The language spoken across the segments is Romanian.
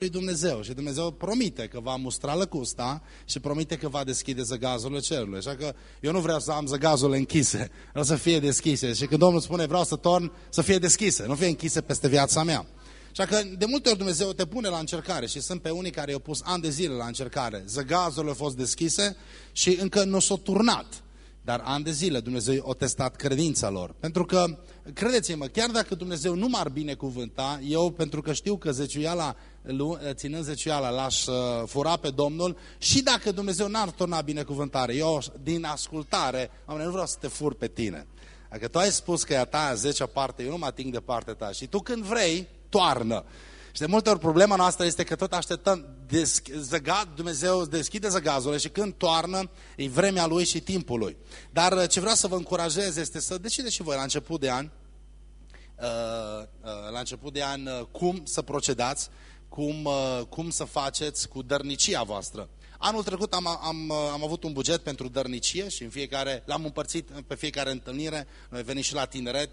lui Dumnezeu și Dumnezeu promite că va mustra lăcusta și promite că va deschide zăgazurile cerului. Așa că eu nu vreau să am zăgazurile închise, vreau să fie deschise. Și când Domnul spune vreau să torn, să fie deschise, nu fie închise peste viața mea. Așa că de multe ori Dumnezeu te pune la încercare și sunt pe unii care i-au pus ani de zile la încercare. Zăgazurile au fost deschise și încă nu s-au turnat. Dar ani de zile Dumnezeu a testat credința lor. Pentru că, credeți-mă, chiar dacă Dumnezeu nu m-ar binecuvânta, eu, pentru că știu că zeciuiala, ținând zeciuiala, l-aș uh, fura pe Domnul, și dacă Dumnezeu n-ar turna binecuvântare, eu, din ascultare, am nu vreau să te fur pe tine. Dacă tu ai spus că e a ta zecea parte, eu nu mă ating de partea ta. Și tu când vrei, toarnă. Și de multe ori problema noastră este că tot așteptăm, zăgat, Dumnezeu deschide zăgazurile și când toarnă, e vremea Lui și timpul Lui. Dar uh, ce vreau să vă încurajez este să decideți și voi la început de an, uh, uh, la început de an, cum să procedați, cum, cum să faceți cu dărnicia voastră. Anul trecut am, am, am avut un buget pentru dărnicie și în fiecare, l-am împărțit pe fiecare întâlnire, noi venim și la tineret,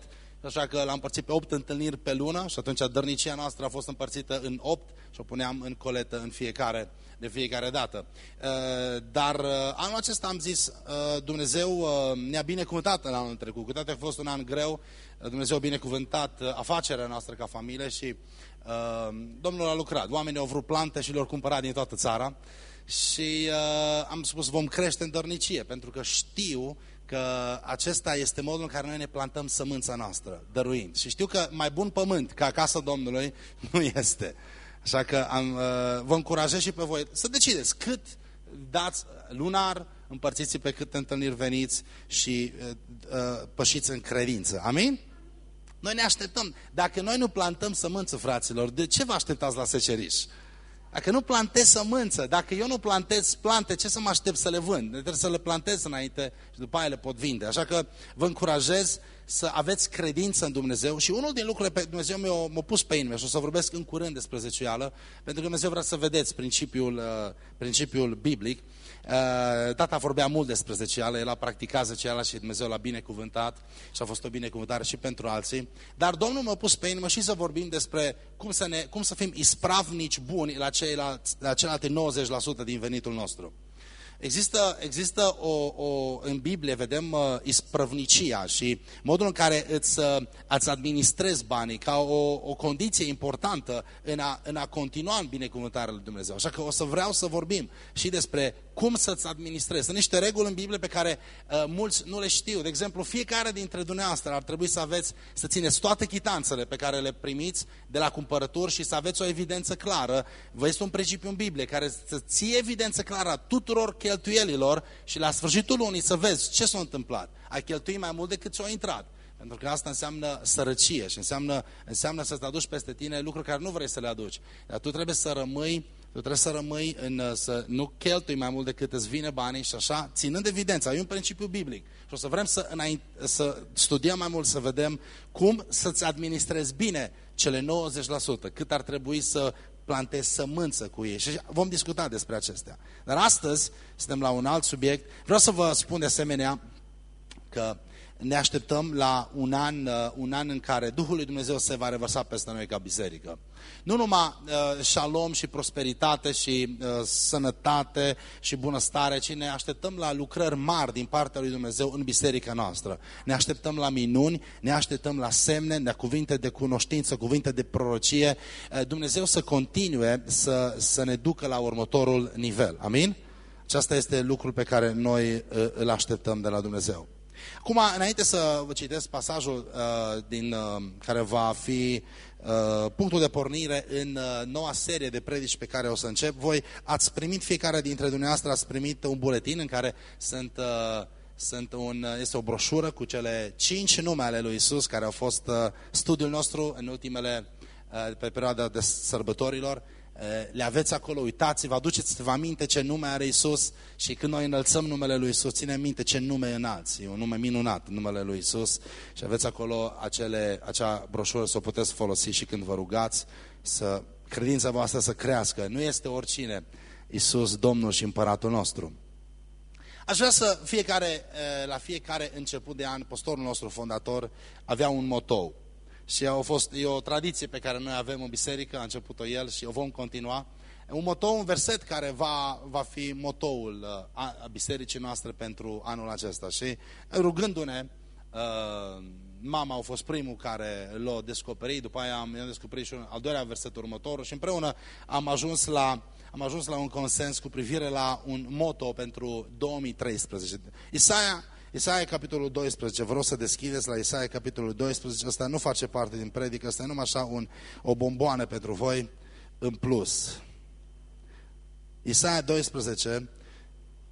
așa că l-am împărțit pe 8 întâlniri pe lună și atunci dărnicia noastră a fost împărțită în 8 și o puneam în coletă în fiecare, de fiecare dată. Uh, dar uh, anul acesta am zis, uh, Dumnezeu ne-a binecuvântat în anul trecut, cu toate a fost un an greu, Dumnezeu a binecuvântat afacerea noastră ca familie și Domnul a lucrat. Oamenii au vrut plante și le-au cumpărat din toată țara și am spus vom crește în dărnicie, pentru că știu că acesta este modul în care noi ne plantăm sămânța noastră, dăruind. Și știu că mai bun pământ ca casa Domnului nu este. Așa că am, uh, vă încurajez și pe voi să decideți cât dați lunar, împărțiți pe câte întâlniri veniți și uh, uh, pășiți în credință. Amin? Noi ne așteptăm. Dacă noi nu plantăm sămânță, fraților, de ce vă așteptați la seceriș? Dacă nu plantez sămânță, dacă eu nu plantez plante, ce să mă aștept să le vând? Trebuie să le plantez înainte și după aia le pot vinde. Așa că vă încurajez să aveți credință în Dumnezeu și unul din lucrurile pe Dumnezeu mi-a pus pe inimă și o să vorbesc în curând despre zeciuială, pentru că Dumnezeu vrea să vedeți principiul, uh, principiul biblic. Uh, tata vorbea mult despre zecială, el a practicat zeciala și Dumnezeu l-a binecuvântat și a fost o binecuvântare și pentru alții. Dar Domnul m-a pus pe inimă și să vorbim despre cum să, ne, cum să fim ispravnici buni la, ceilalți, la celelalte 90% din venitul nostru. Există, există o, o, în Biblie, vedem uh, isprăvnicia și modul în care îți, uh, îți administrezi banii ca o, o condiție importantă în a, în a continua în binecuvântarea lui Dumnezeu. Așa că o să vreau să vorbim și despre cum să-ți administrezi. Sunt niște reguli în Biblie pe care uh, mulți nu le știu. De exemplu, fiecare dintre dumneavoastră ar trebui să aveți, să țineți toate chitanțele pe care le primiți de la cumpărături și să aveți o evidență clară. Vă este un principiu în Biblie care să ție evidență clară a tuturor cheltuielilor și la sfârșitul lunii să vezi ce s-a întâmplat. Ai cheltuit mai mult decât ți-a intrat. Pentru că asta înseamnă sărăcie și înseamnă, înseamnă să-ți aduci peste tine lucruri care nu vrei să le aduci. Dar tu trebuie să rămâi tu trebuie să rămâi în, să nu cheltui mai mult decât îți vine banii și așa, ținând evidența. E un principiu biblic. Și o să vrem să, înainte, să studiem mai mult, să vedem cum să-ți administrezi bine cele 90%, cât ar trebui să plantezi sămânță cu ei. Și vom discuta despre acestea. Dar astăzi suntem la un alt subiect. Vreau să vă spun de asemenea că ne așteptăm la un an, uh, un an în care Duhul lui Dumnezeu se va revărsa peste noi ca biserică. Nu numai uh, șalom și prosperitate și uh, sănătate și bunăstare, ci ne așteptăm la lucrări mari din partea lui Dumnezeu în biserica noastră. Ne așteptăm la minuni, ne așteptăm la semne, la cuvinte de cunoștință, cuvinte de prorocie. Uh, Dumnezeu să continue să, să ne ducă la următorul nivel. Amin? Aceasta este lucrul pe care noi uh, îl așteptăm de la Dumnezeu. Acum, înainte să vă citesc pasajul uh, din, uh, care va fi uh, punctul de pornire în uh, noua serie de predici pe care o să încep, voi ați primit, fiecare dintre dumneavoastră ați primit un buletin în care sunt, uh, sunt un, uh, este o broșură cu cele cinci nume ale lui Isus care au fost uh, studiul nostru în ultimele, uh, pe perioada de sărbătorilor. Eh, le aveți acolo, uitați-vă, aduceți-vă aminte ce nume are Isus și când noi înălțăm numele lui Isus, ține minte ce nume înalți, e un nume minunat, numele lui Isus și aveți acolo acele, acea broșură să o puteți folosi și când vă rugați să credința voastră să crească. Nu este oricine, Isus, Domnul și Împăratul nostru. Aș vrea să fiecare, eh, la fiecare început de an, postorul nostru fondator avea un motou. Și a fost, e o tradiție pe care noi avem în biserică, a început-o el și o vom continua. Un motou, un verset care va, va fi motoul uh, a, a bisericii noastre pentru anul acesta. Și rugându-ne, uh, mama a fost primul care l-a descoperit, după aia am, am descoperit și un, al doilea verset următor și împreună am ajuns la am ajuns la un consens cu privire la un moto pentru 2013. Isaia, Isaia capitolul 12, vreau să deschideți la Isaia capitolul 12, asta nu face parte din predică, asta e numai așa un, o bomboană pentru voi în plus. Isaia 12,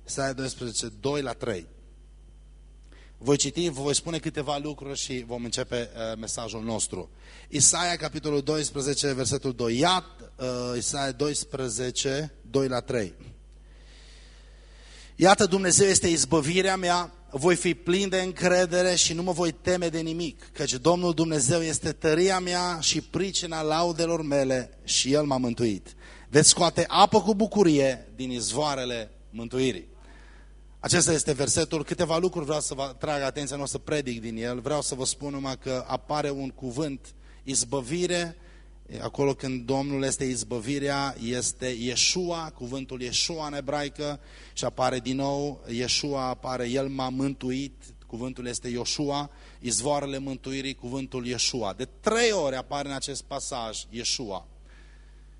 Isaia 12, 2 la 3. Voi citi, vă voi spune câteva lucruri și vom începe uh, mesajul nostru. Isaia, capitolul 12, versetul 2. Iată, uh, Isaia 12, 2 la 3. Iată, Dumnezeu este izbăvirea mea, voi fi plin de încredere și nu mă voi teme de nimic, căci Domnul Dumnezeu este tăria mea și pricina laudelor mele și El m-a mântuit. Veți scoate apă cu bucurie din izvoarele mântuirii. Acesta este versetul. Câteva lucruri vreau să vă trag atenția, nu o să predic din el. Vreau să vă spun numai că apare un cuvânt, izbăvire. Acolo când Domnul este izbăvirea, este Yeshua, cuvântul Yeshua în ebraică și apare din nou, Yeshua apare, El m-a mântuit, cuvântul este Yoshua, izvoarele mântuirii, cuvântul Yeshua. De trei ori apare în acest pasaj Yeshua.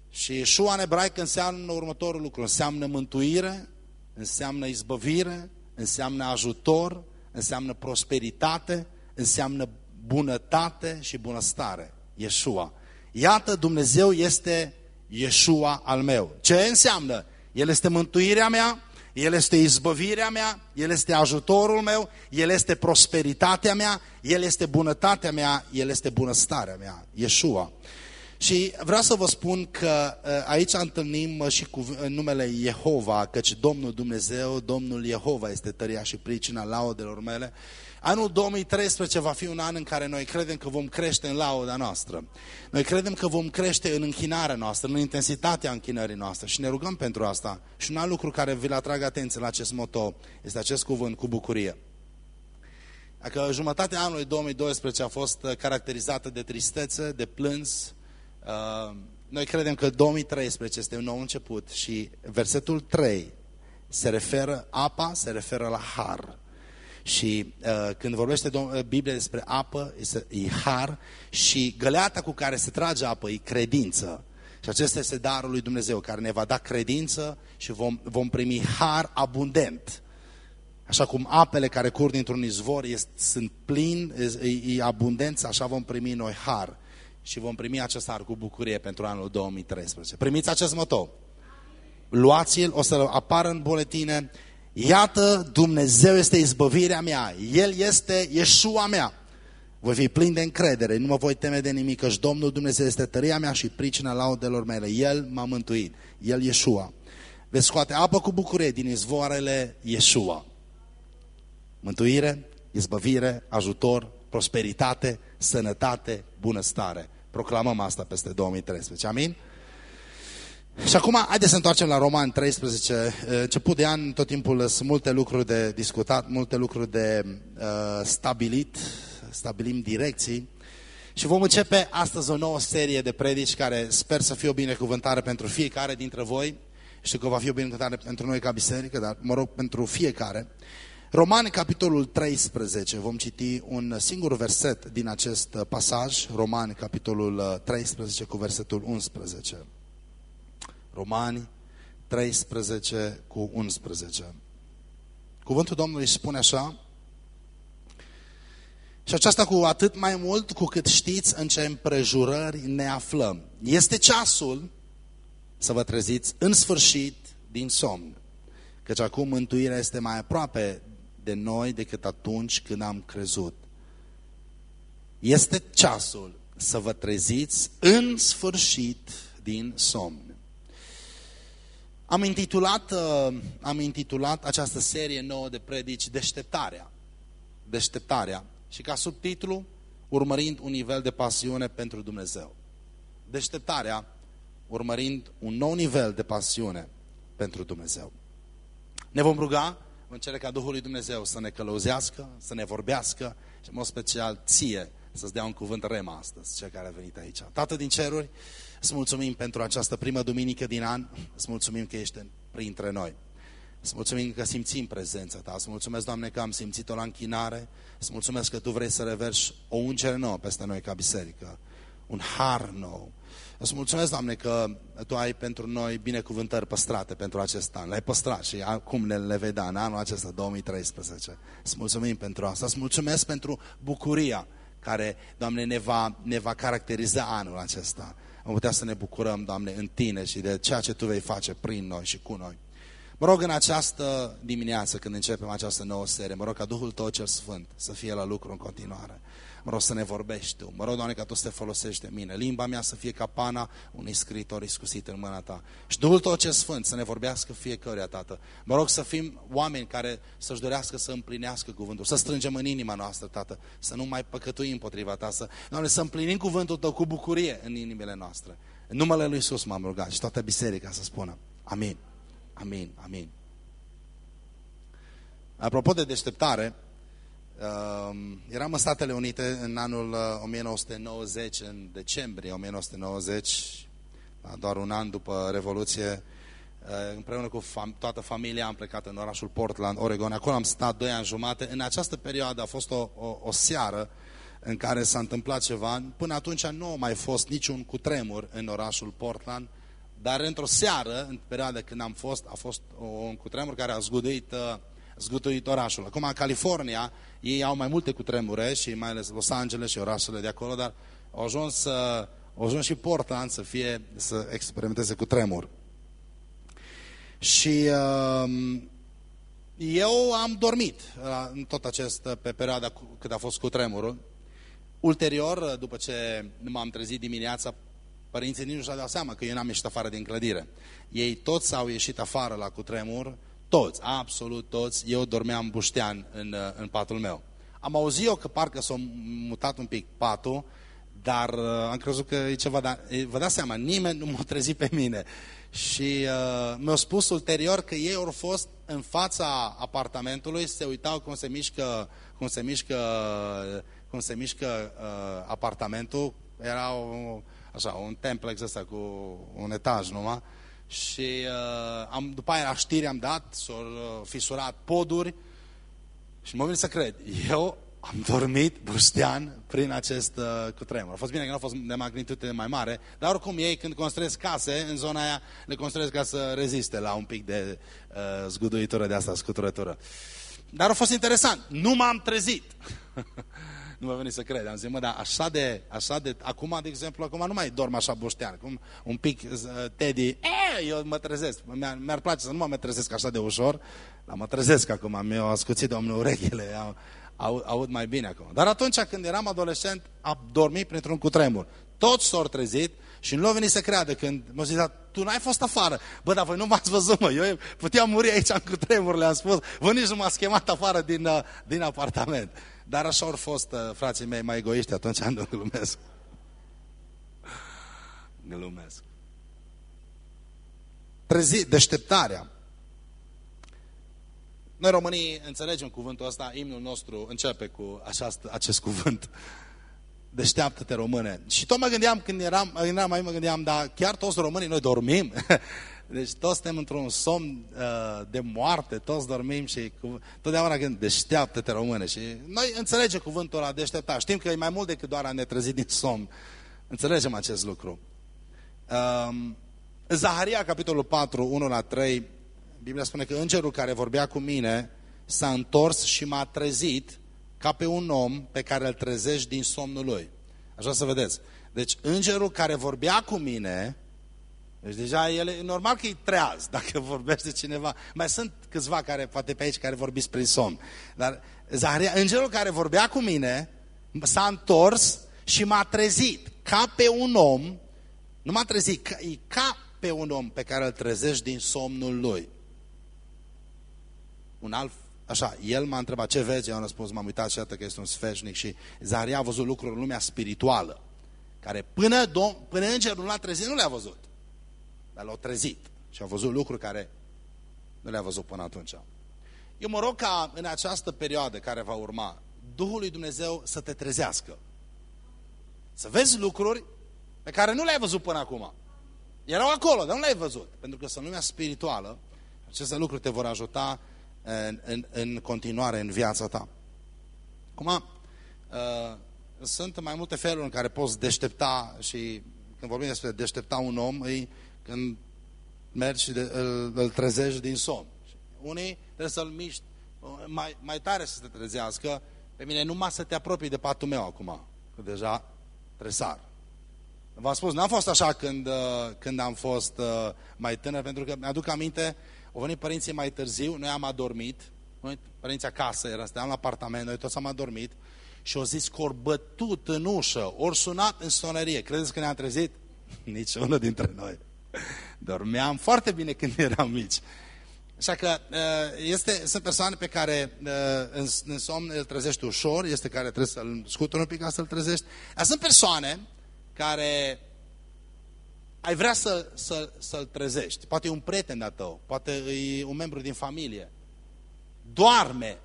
Și Yeshua în ebraică înseamnă următorul lucru, înseamnă mântuire, înseamnă izbăvire, înseamnă ajutor, înseamnă prosperitate, înseamnă bunătate și bunăstare. Yeshua. Iată, Dumnezeu este Yeshua al meu. Ce înseamnă? El este mântuirea mea, El este izbăvirea mea, El este ajutorul meu, El este prosperitatea mea, El este bunătatea mea, El este bunăstarea mea. Yeshua. Și vreau să vă spun că uh, aici întâlnim uh, și cu numele Jehova, căci Domnul Dumnezeu, Domnul Jehova este tăria și pricina laudelor mele. Anul 2013 va fi un an în care noi credem că vom crește în lauda noastră. Noi credem că vom crește în închinarea noastră, în intensitatea închinării noastre și ne rugăm pentru asta. Și un alt lucru care vi-l atrag atenție la acest moto este acest cuvânt cu bucurie. Dacă jumătatea anului 2012 a fost uh, caracterizată de tristețe, de plâns, Uh, noi credem că 2013 este un nou început și versetul 3 se referă, apa se referă la har. Și uh, când vorbește uh, Biblia despre apă, este, e har și găleata cu care se trage apă e credință. Și acesta este darul lui Dumnezeu, care ne va da credință și vom, vom primi har abundent. Așa cum apele care curg dintr-un izvor este, sunt plini, e, e abundență, așa vom primi noi har și vom primi acest har cu bucurie pentru anul 2013. Primiți acest moto. Luați-l, o să apară în buletine. Iată, Dumnezeu este izbăvirea mea. El este Iesua mea. Voi fi plin de încredere, nu mă voi teme de nimic, căci Domnul Dumnezeu este tăria mea și pricina laudelor mele. El m-a mântuit. El Iesua. Veți scoate apă cu bucurie din izvoarele Iesua. Mântuire, izbăvire, ajutor, prosperitate, sănătate, bunăstare. Proclamăm asta peste 2013. Amin? Și acum, haideți să întoarcem la Roman 13. Început de an, tot timpul sunt multe lucruri de discutat, multe lucruri de uh, stabilit, stabilim direcții. Și vom începe astăzi o nouă serie de predici care sper să fie o binecuvântare pentru fiecare dintre voi. Știu că va fi o binecuvântare pentru noi ca biserică, dar mă rog pentru fiecare. Romani, capitolul 13, vom citi un singur verset din acest pasaj, Romani, capitolul 13, cu versetul 11. Romani 13 cu 11. Cuvântul Domnului spune așa, și aceasta cu atât mai mult cu cât știți în ce împrejurări ne aflăm. Este ceasul să vă treziți în sfârșit din somn, căci acum mântuirea este mai aproape de noi decât atunci când am crezut. Este ceasul să vă treziți în sfârșit din somn. Am intitulat, uh, am intitulat această serie nouă de predici Deșteptarea. Deșteptarea. Și ca subtitlu, urmărind un nivel de pasiune pentru Dumnezeu. Deșteptarea, urmărind un nou nivel de pasiune pentru Dumnezeu. Ne vom ruga Vom cere ca Duhul lui Dumnezeu să ne călăuzească, să ne vorbească și în mod special ție, să-ți dea un cuvânt rema astăzi, cel care a venit aici. Tată din ceruri, îți mulțumim pentru această primă duminică din an, îți mulțumim că ești printre noi. Îți mulțumim că simțim prezența Ta. Îți mulțumesc, Doamne, că am simțit-o la închinare. Îți mulțumesc că Tu vrei să reverși o ungere nouă peste noi ca biserică. Un har nou. Îți mulțumesc, Doamne, că Tu ai pentru noi binecuvântări păstrate pentru acest an. Le-ai păstrat și acum le, le vei da în anul acesta, 2013. Îți mulțumim pentru asta. Îți mulțumesc pentru bucuria care, Doamne, ne va, ne va caracteriza anul acesta. Am putea să ne bucurăm, Doamne, în Tine și de ceea ce Tu vei face prin noi și cu noi. Mă rog în această dimineață, când începem această nouă serie, mă rog ca Duhul Tău cel Sfânt să fie la lucru în continuare. Mă rog să ne vorbești Tu. Mă rog, Doamne, ca Tu să te folosești de mine. Limba mea să fie ca pana unui scriitor iscusit în mâna Ta. Și Duhul Tău cel Sfânt să ne vorbească fiecare, Tată. Mă rog să fim oameni care să-și dorească să împlinească cuvântul, să strângem în inima noastră, Tată, să nu mai păcătuim împotriva Ta, să, Doamne, să împlinim cuvântul Tău cu bucurie în inimile noastre. În numele Lui Iisus m-am rugat și toată biserica să spună. Amin. Amin. Amin. Apropo de deșteptare, um, eram în Statele Unite în anul 1990, uh, în decembrie 1990, doar un an după Revoluție, uh, împreună cu toată familia am plecat în orașul Portland, Oregon. Acolo am stat doi ani jumate. În această perioadă a fost o, o, o seară în care s-a întâmplat ceva. Până atunci nu a mai fost niciun cutremur în orașul Portland, dar într-o seară, în perioada când am fost, a fost un cutremur care a zguduit uh, zgutuit orașul. Acum, în California, ei au mai multe cutremure și mai ales Los Angeles și orașele de acolo, dar au ajuns, au ajuns și Portland să, fie, să experimenteze cu tremur. Și uh, eu am dormit uh, în tot acest, pe perioada cât a fost cu tremurul. Ulterior, uh, după ce m-am trezit dimineața, părinții nici nu și-au dat seama că eu n-am ieșit afară din clădire. Ei toți au ieșit afară la cutremur, toți, absolut toți, eu dormeam buștean în, uh, în patul meu. Am auzit eu că parcă s-a mutat un pic patul, dar uh, am crezut că e ceva, dar vă dați seama, nimeni nu m-a trezit pe mine. Și uh, mi-au spus ulterior că ei au fost în fața apartamentului, se uitau cum se mișcă, cum se mișcă, cum se mișcă uh, apartamentul. Era o, așa, un templex ăsta cu un etaj numai și uh, am, după aia la știri am dat, s-au uh, fisurat poduri și mă vine să cred. Eu am dormit brustean prin acest uh, cutremur. A fost bine că nu a fost de magnitude mai mare, dar oricum ei când construiesc case, în zona aia le construiesc ca să reziste la un pic de uh, zguduitură de asta, scuturătură. Dar a fost interesant. Nu m-am trezit. nu mă veni să cred. Am zis, mă, dar așa de, așa de, acum, de exemplu, acum nu mai dorm așa boștean, cum un pic uh, Teddy, e, eu mă trezesc, mi-ar, mi place să nu mă trezesc așa de ușor, dar mă trezesc acum, mi-au ascuțit domnul urechile, au, aud, aud mai bine acum. Dar atunci când eram adolescent, am dormit printr-un cutremur. Toți s-au trezit și nu au venit să creadă când m-au zis, tu n-ai fost afară. Bă, dar voi nu m-ați văzut, mă. Eu puteam muri aici în cutremur, le-am spus. Vă nici nu m-ați chemat afară din, uh, din apartament. Dar așa au fost uh, frații mei mai egoiști, atunci nu glumesc. Glumesc. Trezi, deșteptarea. Noi românii înțelegem cuvântul ăsta, imnul nostru începe cu aceast, acest cuvânt. Deșteaptă-te române. Și tot mă gândeam când eram, eram mai mă gândeam, dar chiar toți românii noi dormim? Deci toți suntem într-un somn uh, de moarte, toți dormim și cu, totdeauna când deșteaptă-te române. Și noi înțelegem cuvântul ăla deșteptat. Știm că e mai mult decât doar a ne trezi din somn. Înțelegem acest lucru. Um, Zaharia, capitolul 4, 1 la 3, Biblia spune că îngerul care vorbea cu mine s-a întors și m-a trezit ca pe un om pe care îl trezești din somnul lui. Așa să vedeți. Deci îngerul care vorbea cu mine deci deja el, e normal că e treaz dacă vorbește cineva. Mai sunt câțiva care, poate pe aici, care vorbiți prin somn. Dar Zaharia, îngerul care vorbea cu mine s-a întors și m-a trezit ca pe un om, nu m-a trezit, ca, e ca pe un om pe care îl trezești din somnul lui. Un alt, așa, el m-a întrebat ce vezi, eu am răspuns, m-am uitat și că este un sfeșnic și Zaharia a văzut lucruri în lumea spirituală, care până, dom, până îngerul nu l-a trezit, nu le-a văzut. Dar l-au trezit și au văzut lucruri care nu le-a văzut până atunci. Eu mă rog ca în această perioadă care va urma, Duhul lui Dumnezeu să te trezească. Să vezi lucruri pe care nu le-ai văzut până acum. Erau acolo, dar nu le-ai văzut. Pentru că sunt lumea spirituală, aceste lucruri te vor ajuta în, în, în continuare în viața ta. Acum, uh, sunt mai multe feluri în care poți deștepta și când vorbim despre deștepta un om, e când mergi și de, îl, îl trezești din somn. Unii trebuie să-l miști mai, mai tare să se trezească. Pe mine numai să te apropii de patul meu acum, că deja tresar. V-am spus, n-am fost așa când, uh, când am fost uh, mai tânăr, pentru că mi-aduc aminte, au venit părinții mai târziu, noi am adormit, noi, părinții acasă, era, stăteam la apartament, noi toți am adormit și au zis că ori bătut în ușă, ori sunat în sonerie. Credeți că ne-am trezit? Nici unul dintre noi. Dormeam foarte bine când eram mici. Așa că uh, este, sunt persoane pe care în, în somn îl trezești ușor, este care trebuie să-l scuturi un pic ca să-l trezești. Dar sunt persoane care ai vrea să, să, să-l trezești. Poate e un prieten de tău, poate e un membru din familie. Doarme.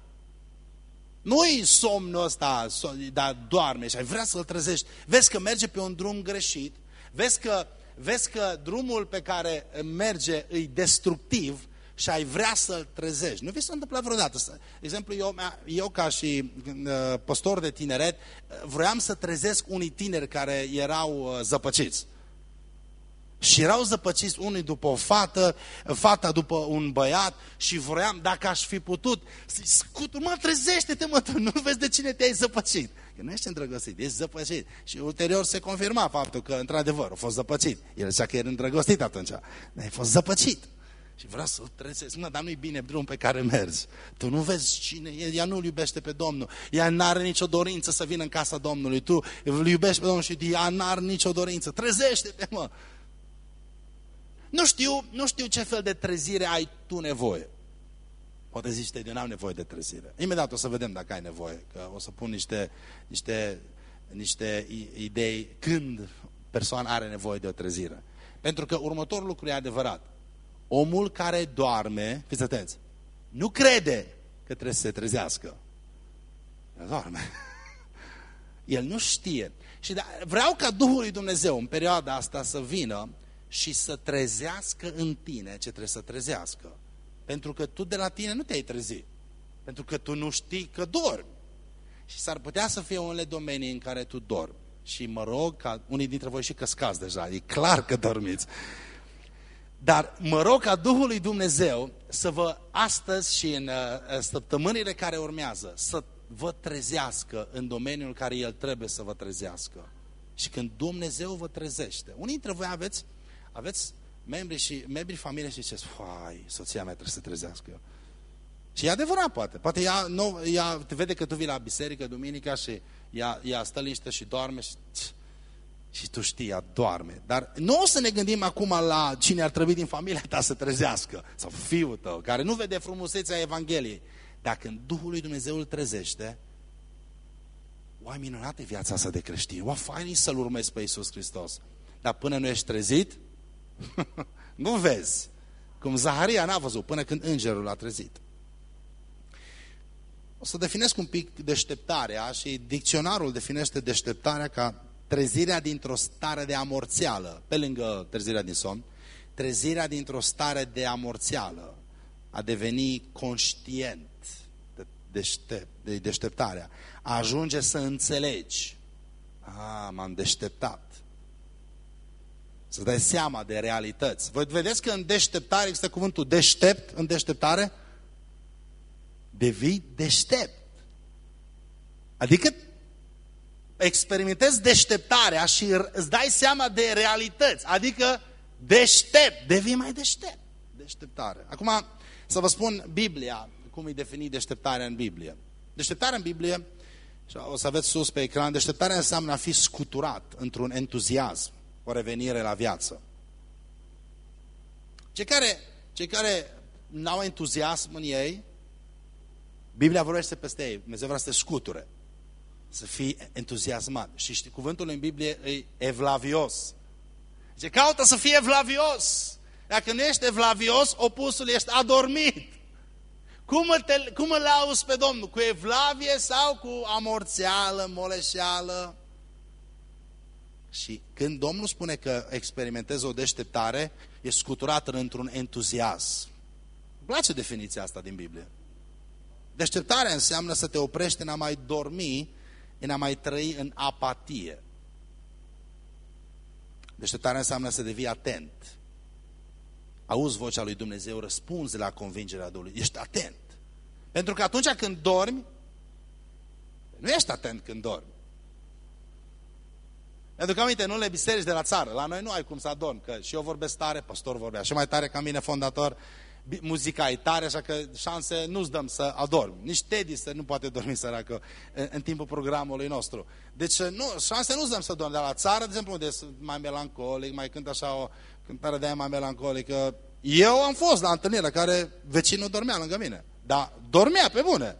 Nu-i somnul ăsta, dar doarme și ai vrea să-l trezești. Vezi că merge pe un drum greșit, vezi că, vezi că drumul pe care merge e destructiv și ai vrea să-l trezești. Nu vi s-a întâmplat vreodată. De exemplu, eu, eu ca și uh, păstor de tineret, vroiam să trezesc unii tineri care erau uh, zăpăciți. Și erau zăpăciți unii după o fată, fata după un băiat și vroiam, dacă aș fi putut, să-i scut, mă, trezește-te, mă, tu nu vezi de cine te-ai zăpăcit. Că nu ești îndrăgostit, ești zăpăcit. Și ulterior se confirma faptul că, într-adevăr, a fost zăpăcit. El zicea că era îndrăgostit atunci. Dar ai fost zăpăcit. Și vreau să-l trezesc. Mă, dar nu-i bine drumul pe care mergi. Tu nu vezi cine e, ea nu-L iubește pe Domnul. Ea n-are nicio dorință să vină în casa Domnului. Tu îl iubești pe Domnul și ea n-are nicio dorință. Trezește-te, mă! Nu știu, nu știu ce fel de trezire ai tu nevoie. Poate zici, eu n-am nevoie de trezire. Imediat o să vedem dacă ai nevoie, că o să pun niște, niște, niște idei când persoana are nevoie de o trezire. Pentru că următorul lucru e adevărat. Omul care doarme, fiți atenți, nu crede că trebuie să se trezească. El doarme. El nu știe. Și da, vreau ca Duhul lui Dumnezeu în perioada asta să vină și să trezească în tine ce trebuie să trezească. Pentru că tu de la tine nu te-ai trezit. Pentru că tu nu știi că dormi. Și s-ar putea să fie unele domenii în care tu dormi. Și mă rog ca unii dintre voi și căscați deja. E clar că dormiți. Dar mă rog ca Duhul lui Dumnezeu să vă astăzi și în uh, săptămânile care urmează să vă trezească în domeniul care El trebuie să vă trezească. Și când Dumnezeu vă trezește. Unii dintre voi aveți, aveți membri și membri familie și ziceți, fai, soția mea trebuie să trezească. Și e adevărat, poate. Poate ea, nu, ea te vede că tu vii la biserică duminica și ea, ea stă liniște și doarme și și tu știi, ea doarme. Dar nu o să ne gândim acum la cine ar trebui din familia ta să trezească, sau fiul tău, care nu vede frumusețea Evangheliei. Dar când Duhul lui Dumnezeu îl trezește, oai minunată viața asta de creștin, oa fain să-L urmezi pe Iisus Hristos. Dar până nu ești trezit, nu vezi. Cum Zaharia n-a văzut până când îngerul l-a trezit. O să definesc un pic deșteptarea și dicționarul definește deșteptarea ca trezirea dintr-o stare de amorțeală, pe lângă trezirea din somn, trezirea dintr-o stare de amorțeală, a deveni conștient de, deștept, de deșteptarea, a ajunge să înțelegi. A, m-am deșteptat. Să dai seama de realități. Vă vedeți că în deșteptare există cuvântul deștept în deșteptare? Devii deștept. Adică experimentezi deșteptarea și îți dai seama de realități. Adică deștept, devii mai deștept. Deșteptare. Acum să vă spun Biblia, cum e definit deșteptarea în Biblie. Deșteptarea în Biblie, o să aveți sus pe ecran, deșteptarea înseamnă a fi scuturat într-un entuziasm, o revenire la viață. Cei care, cei care n-au entuziasm în ei, Biblia vorbește peste ei, Dumnezeu vrea să te scuture să fii entuziasmat. Și știi, cuvântul în Biblie e evlavios. Zice, caută să fie evlavios. Dacă nu ești evlavios, opusul ești adormit. Cum, te, cum îl auzi pe Domnul? Cu evlavie sau cu amorțeală, moleșeală? Și când Domnul spune că experimentezi o deșteptare, e scuturat într-un entuziasm. Îmi place definiția asta din Biblie. Deșteptarea înseamnă să te oprești în a mai dormi, în a mai trăi în apatie. Deșteptarea înseamnă să devii atent. Auzi vocea lui Dumnezeu, răspunzi la convingerea Domnului. Ești atent. Pentru că atunci când dormi, nu ești atent când dormi. Pentru că, aminte, în unele biserici de la țară, la noi nu ai cum să adormi, că și eu vorbesc tare, pastor vorbea și mai tare ca mine, fondator, muzica e tare, așa că șanse nu-ți dăm să adormi. Nici Teddy să nu poate dormi săracă în, în timpul programului nostru. Deci nu, șanse nu-ți dăm să dormi. Dar la țară, de exemplu, unde sunt mai melancolic, mai cânt așa o cântare de aia mai melancolică. Eu am fost la întâlnire la care vecinul dormea lângă mine. Dar dormea pe bune.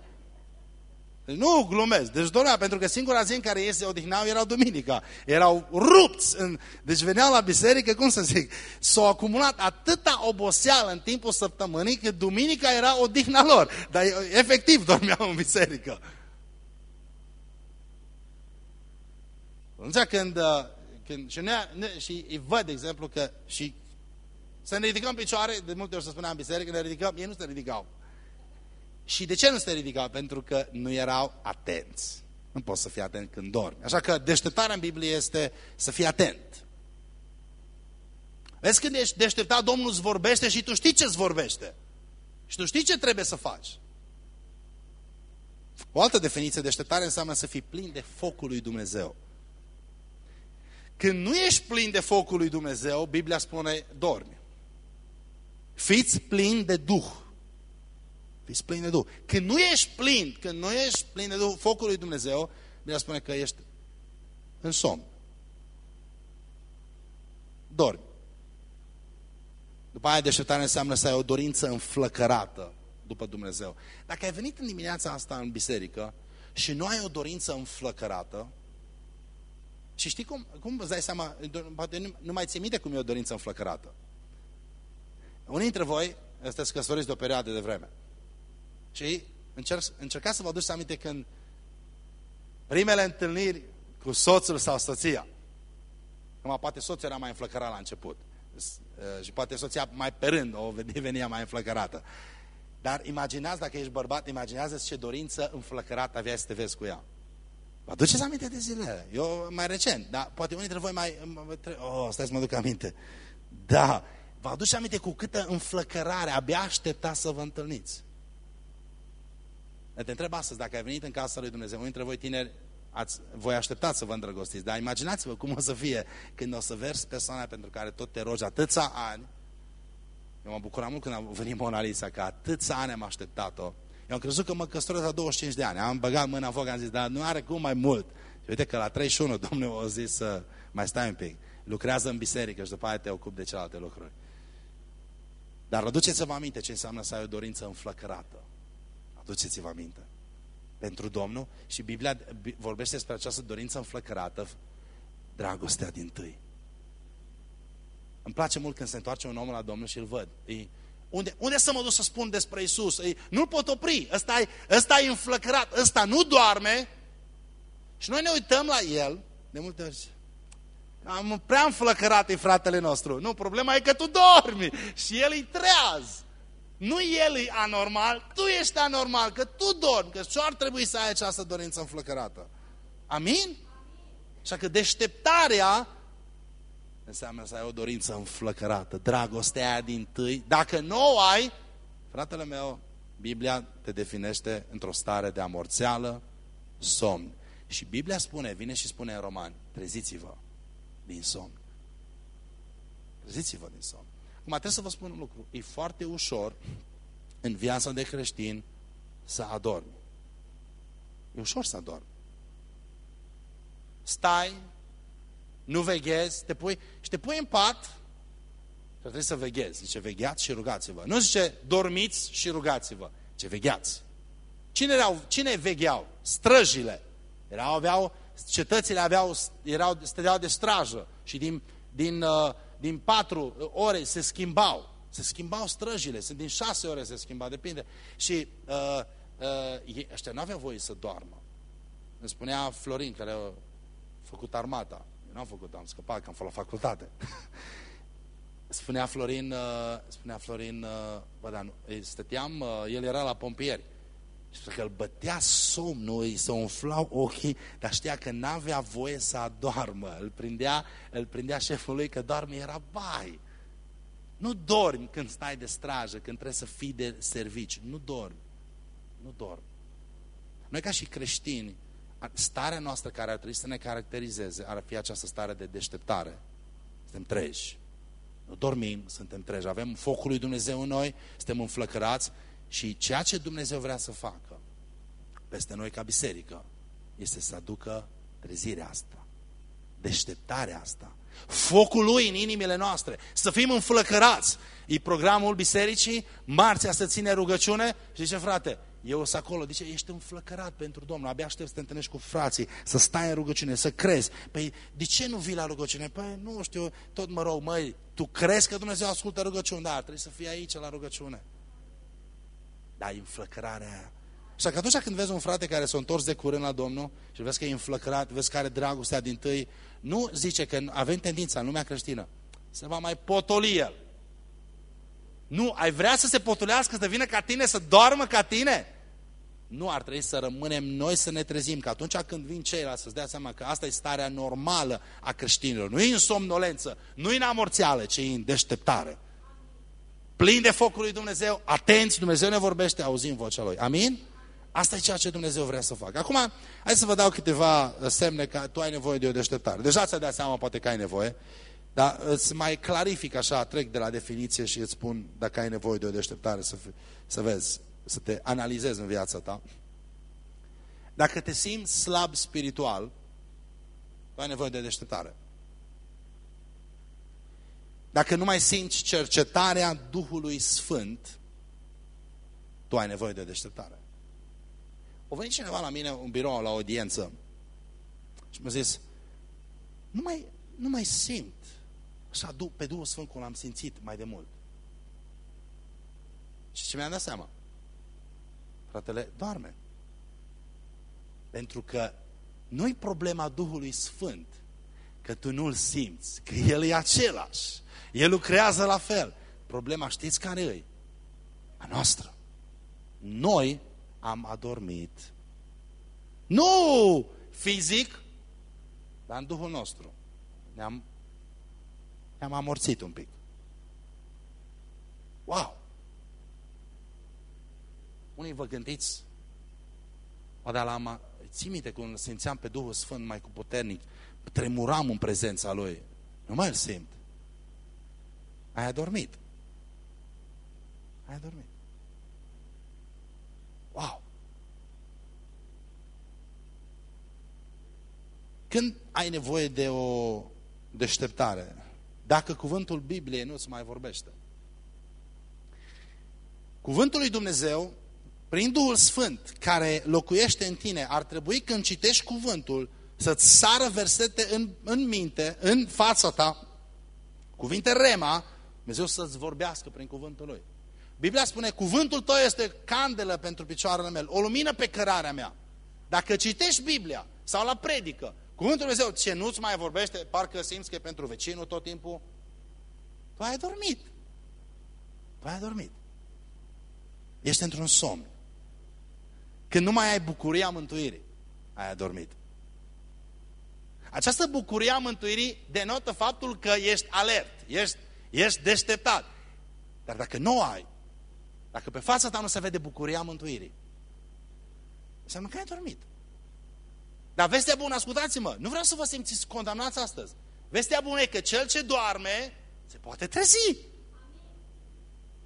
Deci nu glumesc. Deci dormea, pentru că singura zi în care ei se odihnau erau duminica. Erau rupți. În... Deci veneau la biserică, cum să zic, s-au acumulat atâta oboseală în timpul săptămânii că duminica era odihna lor. Dar efectiv dormeau în biserică. Atunci când, uh, când și, ne, ne, și îi văd, de exemplu, că și să ne ridicăm picioare, de multe ori să spuneam în biserică, ne ridicăm, ei nu se ridicau. Și de ce nu se ridicau? Pentru că nu erau atenți. Nu poți să fii atent când dormi. Așa că deșteptarea în Biblie este să fii atent. Vezi când ești deșteptat, Domnul îți vorbește și tu știi ce îți vorbește. Și tu știi ce trebuie să faci. O altă definiție de deșteptare înseamnă să fii plin de focul lui Dumnezeu. Când nu ești plin de focul lui Dumnezeu, Biblia spune, dormi. Fiți plin de Duh. Fiți plin de Duh. Când nu ești plin, când nu ești plin de Duh, focul lui Dumnezeu, Biblia spune că ești în somn. Dormi. După aia deșteptare înseamnă să ai o dorință înflăcărată după Dumnezeu. Dacă ai venit în dimineața asta în biserică și nu ai o dorință înflăcărată, și știi cum, cum îți dai seama, poate nu, nu mai ții minte cum e o dorință înflăcărată. Unii dintre voi sunteți căsătoriți de o perioadă de vreme. Și încerc, încercați să vă aduceți aminte când primele întâlniri cu soțul sau soția. Acum, poate soțul era mai înflăcărat la început. Uh, și poate soția mai pe rând o devenia mai înflăcărată. Dar imaginați, dacă ești bărbat, imaginează ce dorință înflăcărată aveai să te vezi cu ea. Vă aduceți aminte de zile? Eu mai recent, dar poate unii dintre voi mai... Oh, stai să mă duc aminte. Da, vă aduceți aminte cu câtă înflăcărare abia aștepta să vă întâlniți. Te întreb astăzi, dacă ai venit în casa lui Dumnezeu, unii dintre voi tineri, ați, voi aștepta să vă îndrăgostiți, dar imaginați-vă cum o să fie când o să versi persoana pentru care tot te rogi atâția ani. Eu mă bucuram mult când am venit Mona Lisa, că atâția ani am așteptat-o. Eu am crezut că mă căsătoresc la 25 de ani. Am băgat mâna în foc, am zis, dar nu are cum mai mult. Și uite că la 31 Domnul a zis să mai stai un pic. Lucrează în biserică și după aia te ocupi de celelalte lucruri. Dar aduceți-vă aminte ce înseamnă să ai o dorință înflăcărată. Aduceți-vă aminte. Pentru Domnul și Biblia vorbește despre această dorință înflăcărată, dragostea din tâi. Îmi place mult când se întoarce un om la Domnul și îl văd. E, unde, unde să mă duc să spun despre Isus? Nu-l pot opri. Ăsta e, ăsta e înflăcărat. Ăsta nu doarme. Și noi ne uităm la el. De multe ori am prea înflăcărat e fratele nostru. Nu, problema e că tu dormi și el e treaz. Nu el e anormal, tu ești anormal, că tu dormi, că ce ar trebui să ai această dorință înflăcărată. Amin? Așa că deșteptarea înseamnă să ai o dorință înflăcărată, dragostea aia din tâi. Dacă nu o ai, fratele meu, Biblia te definește într-o stare de amorțeală, somn. Și Biblia spune, vine și spune în romani, treziți-vă din somn. Treziți-vă din somn. Acum trebuie să vă spun un lucru. E foarte ușor în viața de creștin să adormi. E ușor să adormi. Stai, nu veghezi, te pui, și te pui în pat și trebuie să veghezi. Zice, vegheați și rugați-vă. Nu zice, dormiți și rugați-vă. Ce vegheați. Cine, erau, cine vegheau? Străjile. Erau, aveau, cetățile aveau, erau, stăteau de strajă și din, din uh, din patru ore se schimbau. Se schimbau străjile, din șase ore se schimba, depinde. Și uh, uh, ăștia nu aveau voie să doarmă. Îmi spunea Florin, care a făcut armata. Eu n-am făcut, am scăpat, că am fost la facultate. spunea Florin, uh, spunea Florin, uh, bă, dar nu, stăteam, uh, el era la pompieri. Și că îl bătea somnul, îi se umflau ochii, dar știa că n-avea voie să adormă. Îl prindea, îl prindea șeful lui că doarme, era bai. Nu dormi când stai de strajă, când trebuie să fii de serviciu. Nu dormi. Nu dormi. Noi ca și creștini, starea noastră care ar trebui să ne caracterizeze ar fi această stare de deșteptare. Suntem treji. Nu dormim, suntem treji. Avem focul lui Dumnezeu în noi, suntem înflăcărați și ceea ce Dumnezeu vrea să facă peste noi ca biserică este să aducă trezirea asta, deșteptarea asta, focul lui în inimile noastre, să fim înflăcărați. E programul bisericii, marțea să ține rugăciune și zice, frate, eu sunt acolo, zice, ești înflăcărat pentru Domnul, abia aștept să te întâlnești cu frații, să stai în rugăciune, să crezi. Păi, de ce nu vii la rugăciune? Păi, nu știu, tot mă rog, măi, tu crezi că Dumnezeu ascultă rugăciune? Da, trebuie să fii aici la rugăciune. Da, înflăcărarea aia. Și că atunci când vezi un frate care s-a întors de curând la Domnul și vezi că e înflăcărat, vezi că are dragostea din tâi, nu zice că avem tendința în lumea creștină să va mai potoli el. Nu, ai vrea să se potulească, să vină ca tine, să doarmă ca tine? Nu ar trebui să rămânem noi să ne trezim, că atunci când vin ceilalți să-ți dea seama că asta e starea normală a creștinilor. Nu e în somnolență, nu e în amorțială, ci e în deșteptare. Plin de focul lui Dumnezeu, atenți, Dumnezeu ne vorbește, auzim vocea Lui. Amin? Asta e ceea ce Dumnezeu vrea să facă. Acum, hai să vă dau câteva semne că tu ai nevoie de o deșteptare. Deja ți-ai dat seama, poate că ai nevoie. Dar îți mai clarific așa, trec de la definiție și îți spun dacă ai nevoie de o deșteptare să, să vezi, să te analizezi în viața ta. Dacă te simți slab spiritual, tu ai nevoie de deșteptare. Dacă nu mai simți cercetarea Duhului Sfânt, tu ai nevoie de deșteptare. O venit cineva la mine în birou, la audiență și mi-a zis, nu mai, nu mai simt Așa, pe Duhul Sfânt cum l-am simțit mai de mult. Și ce mi-am dat seama? Fratele, doarme. Pentru că nu-i problema Duhului Sfânt că tu nu-l simți, că El e același. El lucrează la fel. Problema știți care e? A noastră. Noi am adormit. Nu fizic, dar în Duhul nostru. Ne-am ne-am amorțit un pic. Wow! Unii vă gândiți, o, dar la, ții minte când simțeam pe Duhul Sfânt mai cu puternic, tremuram în prezența Lui. Nu mai îl simt. Ai adormit. Ai adormit. Wow! Când ai nevoie de o deșteptare, dacă cuvântul Bibliei nu-ți mai vorbește. Cuvântul lui Dumnezeu, prin Duhul Sfânt, care locuiește în tine, ar trebui când citești cuvântul să-ți sară versete în, în minte, în fața ta, cuvinte rema, Dumnezeu să-ți vorbească prin cuvântul lui. Biblia spune, cuvântul tău este candelă pentru picioarele mele, o lumină pe cărarea mea. Dacă citești Biblia sau la predică Cuvântul Dumnezeu, ce nu-ți mai vorbește, parcă simți că e pentru vecinul tot timpul, tu ai dormit. Tu ai dormit. Ești într-un somn. Când nu mai ai bucuria mântuirii, ai adormit. Această bucurie a mântuirii denotă faptul că ești alert, ești, ești deșteptat. Dar dacă nu ai, dacă pe fața ta nu se vede bucuria mântuirii, înseamnă că ai dormit. Dar vestea bună, ascultați-mă, nu vreau să vă simțiți condamnați astăzi. Vestea bună e că cel ce doarme se poate trezi.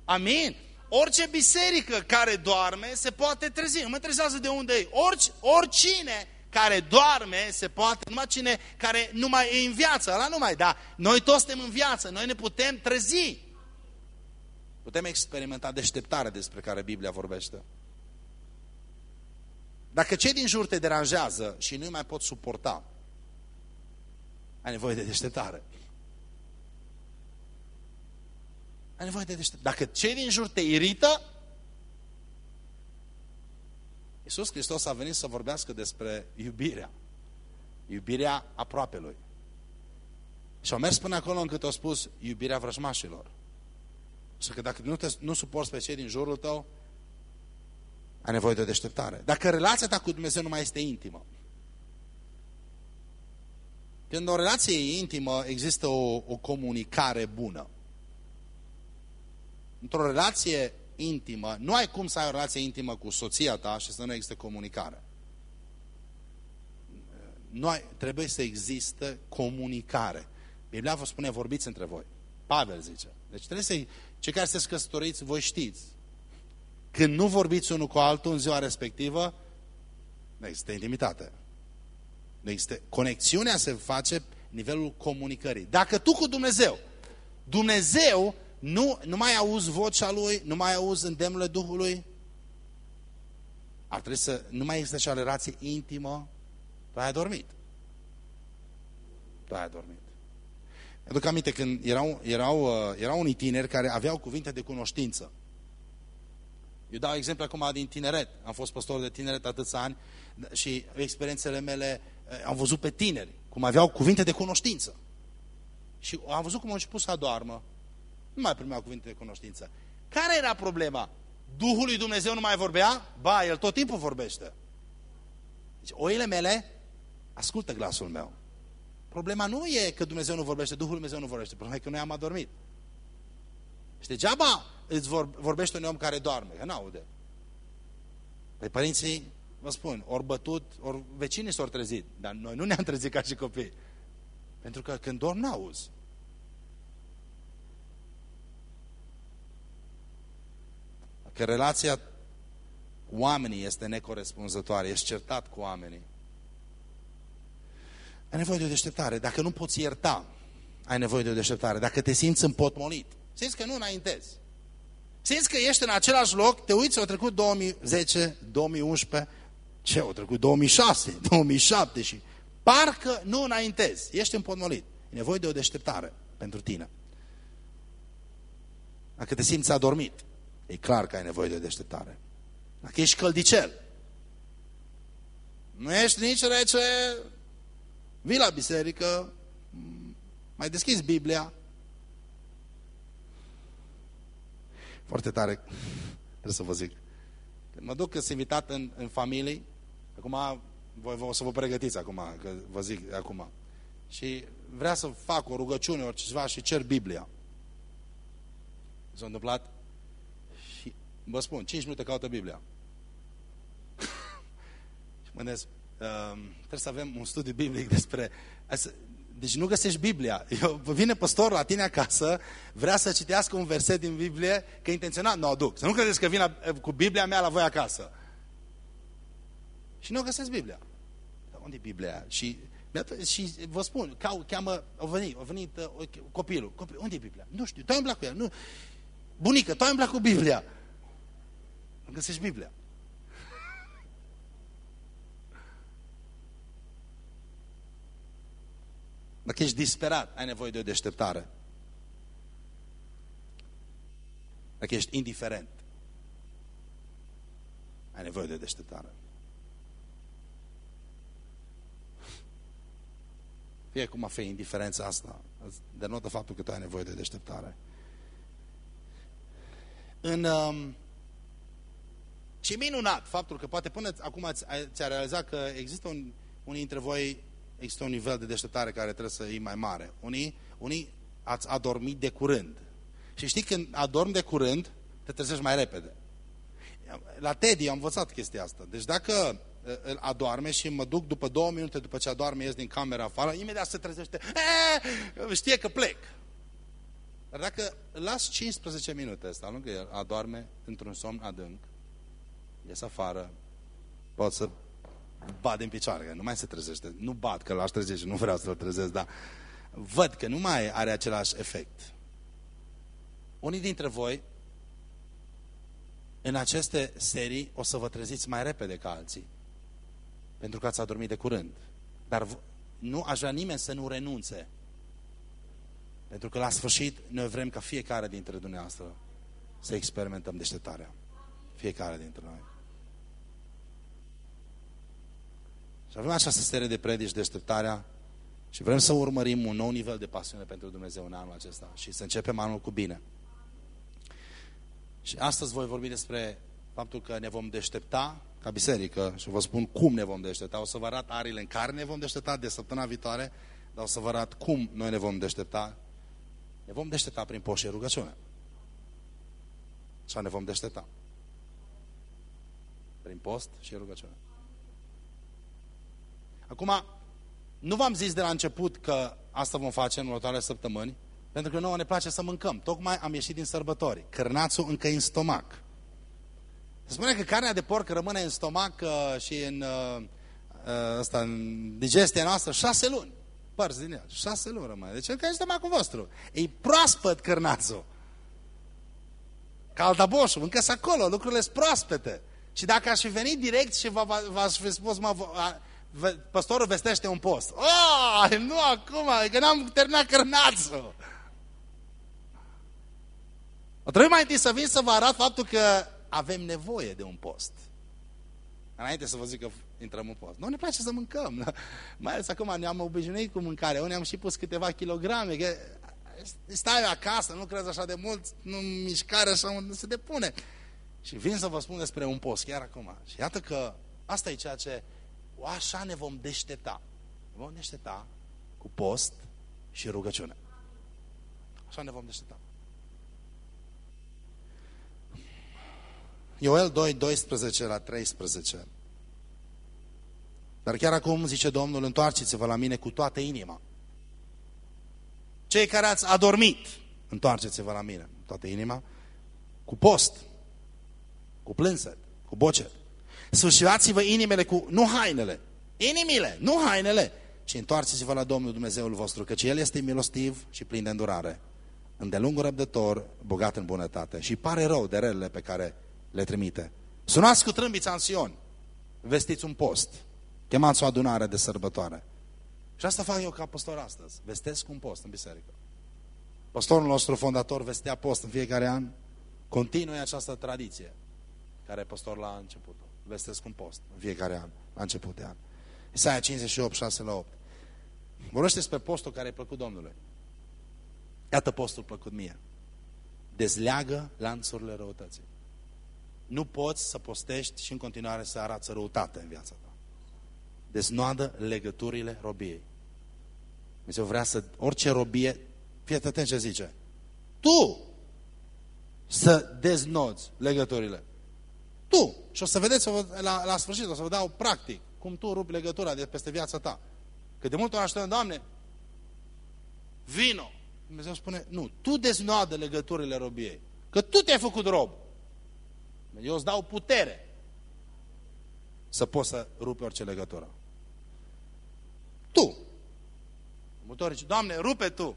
Amin. Orice biserică care doarme se poate trezi. Nu mă trezează de unde e. Orice, oricine care doarme se poate, numai cine care nu mai e în viață, ăla nu mai, da. Noi toți suntem în viață, noi ne putem trezi. Putem experimenta deșteptarea despre care Biblia vorbește. Dacă cei din jur te deranjează și nu mai pot suporta, ai nevoie de deșteptare. Ai nevoie de deșteptare. Dacă cei din jur te irită, Iisus Hristos a venit să vorbească despre iubirea. Iubirea aproape lui. Și au mers până acolo încât au spus iubirea vrăjmașilor. Și că dacă nu, te, nu suporți pe cei din jurul tău, ai nevoie de o deșteptare. Dacă relația ta cu Dumnezeu nu mai este intimă, când o relație e intimă, există o, o comunicare bună. Într-o relație intimă, nu ai cum să ai o relație intimă cu soția ta și să nu există comunicare. Nu ai, trebuie să existe comunicare. Biblia vă spune, vorbiți între voi. Pavel zice. Deci trebuie să cei care sunteți căsătoriți, voi știți. Când nu vorbiți unul cu altul în ziua respectivă, nu există intimitate. Nu există. Conexiunea se face nivelul comunicării. Dacă tu cu Dumnezeu, Dumnezeu nu, nu mai auzi vocea Lui, nu mai auzi îndemnurile Duhului, ar trebui să nu mai există și o relație intimă, tu ai adormit. Tu ai adormit. Aduc aminte când erau, erau, uh, erau unii tineri care aveau cuvinte de cunoștință. Eu dau exemplu acum din tineret. Am fost păstor de tineret atâția ani și experiențele mele uh, am văzut pe tineri cum aveau cuvinte de cunoștință. Și am văzut cum au început să adoarmă. Nu mai primeau cuvinte de cunoștință. Care era problema? Duhul lui Dumnezeu nu mai vorbea? Ba, el tot timpul vorbește. Deci, oile mele ascultă glasul meu. Problema nu e că Dumnezeu nu vorbește, Duhul Dumnezeu nu vorbește. Problema e că noi am adormit. Și degeaba îți vorbește un om care doarme, că n-aude. Păi părinții, vă spun, ori bătut, ori vecinii s-au trezit. Dar noi nu ne-am trezit ca și copii. Pentru că când dorm, n-auzi. Că relația cu oamenii este necorespunzătoare, ești certat cu oamenii. Ai nevoie de o deșteptare. Dacă nu poți ierta, ai nevoie de o deșteptare. Dacă te simți împotmolit, simți că nu înaintezi. Simți că ești în același loc, te uiți, au trecut 2010, 2011, ce, au trecut 2006, 2007 și parcă nu înaintezi. Ești împotmolit. E nevoie de o deșteptare pentru tine. Dacă te simți adormit, e clar că ai nevoie de o deșteptare. Dacă ești căldicel, nu ești nici rece, Vii la biserică, mai deschizi Biblia. Foarte tare, trebuie să vă zic. Când mă duc, sunt invitat în, în familii, acum voi o să vă pregătiți acum, că vă zic acum. Și vrea să fac o rugăciune, orice ceva și cer Biblia. S-a întâmplat și vă spun, 5 minute caută Biblia. și mă gândesc, Ehm, trebuie să avem un studiu biblic despre... Deci nu găsești Biblia. Eu, vine păstor la tine acasă, vrea să citească un verset din Biblie, că intenționat nu o aduc. Să nu credeți că vin cu Biblia mea la voi acasă. Și nu găsesc Biblia. Unde e Biblia? Și, și vă spun, cau, cheamă, a venit, a venit uh, copilul. Copil, unde e Biblia? Nu știu, tu ai umblat cu ea. Nu. Bunică, tu ai umblat cu Biblia. Nu găsești Biblia. Dacă ești disperat, ai nevoie de o deșteptare. Dacă ești indiferent, ai nevoie de o deșteptare. Fie cum a fi indiferența asta, denotă faptul că tu ai nevoie de deșteptare. În, um, și minunat faptul că poate până acum ți-a realizat că există un, unii dintre voi există un nivel de deșteptare care trebuie să fie mai mare. Unii, unii ați adormit de curând. Și știi, când adormi de curând, te trezești mai repede. La Teddy am învățat chestia asta. Deci dacă îl adorme și mă duc după două minute după ce adorme, ies din camera afară, imediat se trezește, e, știe că plec. Dar dacă las 15 minute asta, lângă el, adorme într-un somn adânc, ies afară, pot să bat în picioare, că nu mai se trezește. Nu bat, că l-aș treze și nu vreau să-l trezesc, dar văd că nu mai are același efect. Unii dintre voi, în aceste serii, o să vă treziți mai repede ca alții, pentru că ați adormit de curând. Dar nu aș vrea nimeni să nu renunțe. Pentru că la sfârșit noi vrem ca fiecare dintre dumneavoastră să experimentăm deșteptarea. Fiecare dintre noi. Și avem această serie de predici de așteptarea Și vrem să urmărim un nou nivel de pasiune pentru Dumnezeu în anul acesta și să începem anul cu bine. Și astăzi voi vorbi despre faptul că ne vom deștepta ca biserică și vă spun cum ne vom deștepta. O să vă arăt arile în care ne vom deștepta de săptămâna viitoare, dar o să vă arăt cum noi ne vom deștepta. Ne vom deștepta prin post și rugăciune. Așa ne vom deștepta. Prin post și rugăciune. Acum, nu v-am zis de la început că asta vom face în următoarele săptămâni, pentru că nouă ne place să mâncăm. Tocmai am ieșit din sărbători. Cârnațul încă e în stomac. Se spune că carnea de porc rămâne în stomac uh, și în, uh, uh, asta, în digestia noastră șase luni. Părți din ea. Șase luni rămâne. Deci încă e în stomacul vostru. E proaspăt cârnațul. Caldaboșul, încă sunt acolo, lucrurile sunt proaspete. Și dacă aș fi venit direct și v-aș fi spus, mă, păstorul vestește un post. Oh, nu acum, că n-am terminat cărnațul. O trebuie mai întâi să vin să vă arăt faptul că avem nevoie de un post. Înainte să vă zic că intrăm în post. Nu ne place să mâncăm. Mai ales acum ne-am obișnuit cu mâncare. Unii am și pus câteva kilograme. Că stai acasă, nu crezi așa de mult, nu mișcare așa, se depune. Și vin să vă spun despre un post chiar acum. Și iată că asta e ceea ce așa ne vom deștepta. Ne vom deștepta cu post și rugăciune. Așa ne vom deștepta. Ioel 2, 12 la 13. Dar chiar acum, zice Domnul, întoarceți-vă la mine cu toată inima. Cei care ați adormit, întoarceți-vă la mine, cu toată inima, cu post, cu plânset, cu bocet. Sfârșiați-vă inimile cu, nu hainele, inimile, nu hainele, ci întoarceți-vă la Domnul Dumnezeul vostru, căci El este milostiv și plin de îndurare, îndelung răbdător, bogat în bunătate și pare rău de relele pe care le trimite. Sunați cu trâmbița în Sion, vestiți un post, chemați o adunare de sărbătoare. Și asta fac eu ca pastor astăzi, vestesc un post în biserică. Pastorul nostru fondator vestea post în fiecare an, continuă această tradiție care pastor la început. Vestesc un post în fiecare an, la început de an. Isaia 58, 6 la 8. Vorbește despre postul care a plăcut Domnului. Iată postul plăcut mie. Dezleagă lanțurile răutății. Nu poți să postești și în continuare să arăți răutate în viața ta. Deznoadă legăturile robiei. Dumnezeu vrea să, orice robie, fie atent ce zice. Tu să deznoți legăturile. Tu. Și o să vedeți la, la sfârșit, o să vă dau practic cum tu rupi legătura de peste viața ta. Că de multe ori așteptăm, Doamne, vino. Dumnezeu spune, nu, tu deznoadă legăturile robiei. Că tu te-ai făcut rob. Eu îți dau putere să poți să rupi orice legătură. Tu. Multe ori Doamne, rupe Tu.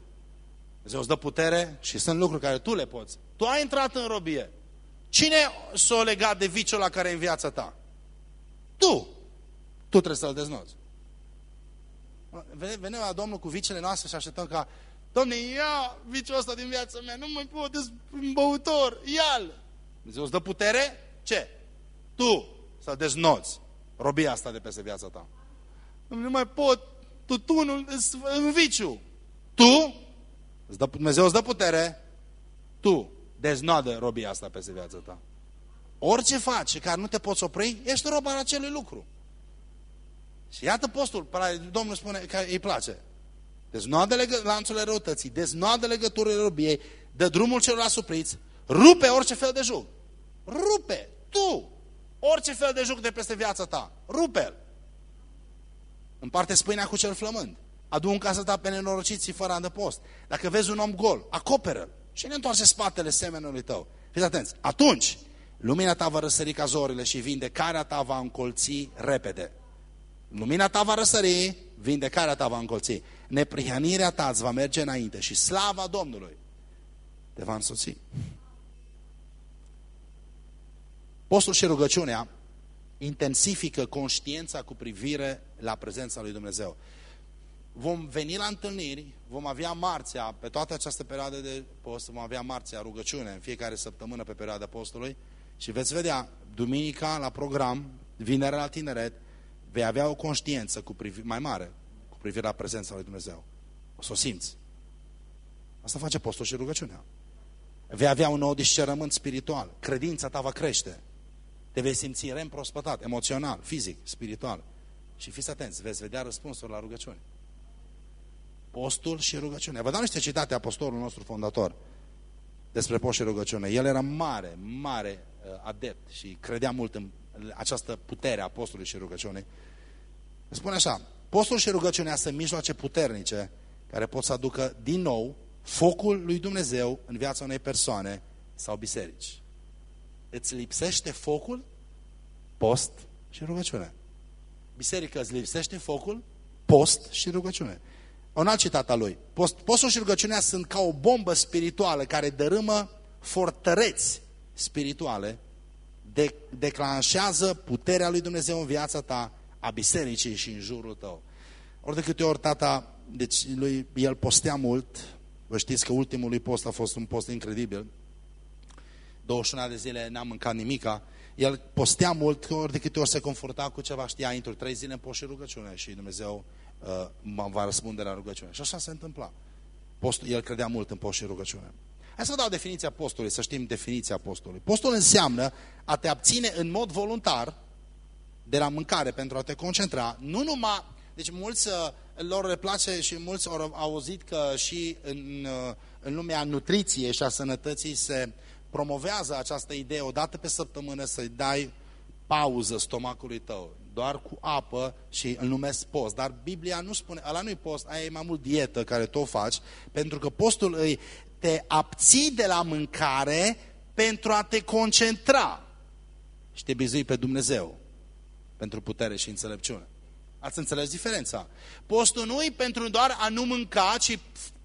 Dumnezeu îți dă putere și sunt lucruri care Tu le poți. Tu ai intrat în robie. Cine s-a legat de viciul la care e în viața ta? Tu. Tu trebuie să-l deznoți. Venem la Domnul cu vicele noastre și așteptăm ca Domne, ia viciul ăsta din viața mea, nu mai pot, în băutor, ia-l. Dumnezeu îți dă putere? Ce? Tu să deznoți robia asta de peste viața ta. Nu mai pot, tutunul în viciu. Tu, îți dă, Dumnezeu îți dă putere, tu deznodă robia asta peste viața ta. Orice faci care nu te poți opri, ești rob al acelui lucru. Și iată postul, Domnul spune că îi place. Deznoadă lanțurile răutății, deznoadă legăturile robiei, dă drumul celor asupriți, rupe orice fel de juc. Rupe, tu, orice fel de juc de peste viața ta, rupe-l. Împarte spâinea cu cel flămând. Adu în casa ta pe nenorociții fără adăpost. Dacă vezi un om gol, acoperă-l și ne întoarce spatele semenului tău. Fiți atenți, atunci lumina ta va răsări ca zorile și vindecarea ta va încolți repede. Lumina ta va răsări, vindecarea ta va încolți. Neprihănirea ta îți va merge înainte și slava Domnului te va însoți. Postul și rugăciunea intensifică conștiința cu privire la prezența lui Dumnezeu. Vom veni la întâlniri, vom avea marțea, pe toată această perioadă de post, vom avea marțea rugăciune în fiecare săptămână pe perioada postului și veți vedea, duminica la program, vinerea la tineret, vei avea o conștiință cu privire, mai mare, cu privire la prezența lui Dumnezeu. O să o simți. Asta face postul și rugăciunea. Vei avea un nou discernământ spiritual. Credința ta va crește. Te vei simți reîmprospătat, emoțional, fizic, spiritual. Și fiți atenți, veți vedea răspunsuri la rugăciuni. Postul și rugăciunea. Vă dau niște citate apostolul nostru fondator despre post și rugăciune. El era mare, mare uh, adept și credea mult în această putere a postului și rugăciunii. Spune așa, postul și rugăciunea sunt mijloace puternice care pot să aducă din nou focul lui Dumnezeu în viața unei persoane sau biserici. Îți lipsește focul? Post și rugăciune. Biserica îți lipsește focul? Post și rugăciune. Un alt citat al lui. Post, postul și rugăciunea sunt ca o bombă spirituală care dărâmă fortăreți spirituale, de, declanșează puterea lui Dumnezeu în viața ta, a bisericii și în jurul tău. Ori de câte ori tata, deci lui, el postea mult, vă știți că ultimul lui post a fost un post incredibil, 21 de zile n-am mâncat nimica, el postea mult, ori de câte ori se conforta cu ceva, știa, intru trei zile în post și rugăciune și Dumnezeu uh, mă va răspunde la rugăciune. Și așa se întâmpla. Postul, el credea mult în post și rugăciune. Hai să vă dau definiția postului, să știm definiția postului. Postul înseamnă a te abține în mod voluntar de la mâncare pentru a te concentra, nu numai, deci mulți uh, lor le place și mulți au auzit că și în, uh, în lumea nutriției și a sănătății se promovează această idee o dată pe săptămână să-i dai pauză stomacului tău, doar cu apă și îl numesc post. Dar Biblia nu spune, ăla nu-i post, aia e mai mult dietă care tu o faci, pentru că postul îi te abții de la mâncare pentru a te concentra și te bizui pe Dumnezeu pentru putere și înțelepciune. Ați înțeles diferența? Postul nu e pentru doar a nu mânca, ci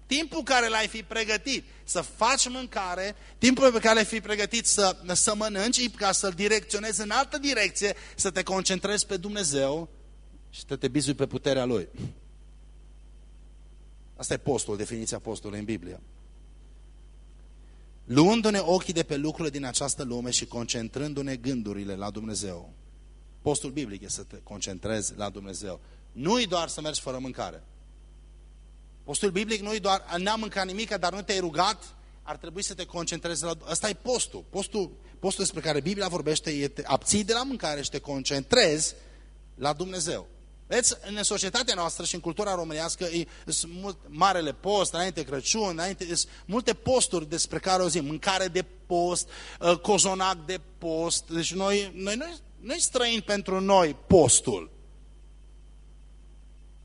timpul care l-ai fi pregătit să faci mâncare, timpul pe care l-ai fi pregătit să, să mănânci, ca să-l direcționezi în altă direcție, să te concentrezi pe Dumnezeu și să te bizui pe puterea Lui. Asta e postul, definiția postului în Biblie. Luându-ne ochii de pe lucrurile din această lume și concentrându-ne gândurile la Dumnezeu. Postul biblic este să te concentrezi la Dumnezeu. Nu-i doar să mergi fără mâncare. Postul biblic nu-i doar, n-am mâncat nimic, dar nu te-ai rugat, ar trebui să te concentrezi la... Asta e postul. Postul, postul despre care Biblia vorbește e te abții de la mâncare și te concentrezi la Dumnezeu. Vedeți, în societatea noastră și în cultura românească e, sunt mult, marele post, înainte Crăciun, înainte, sunt multe posturi despre care o zi, mâncare de post, ă, cozonac de post, deci noi, noi, noi, noi străini pentru noi postul.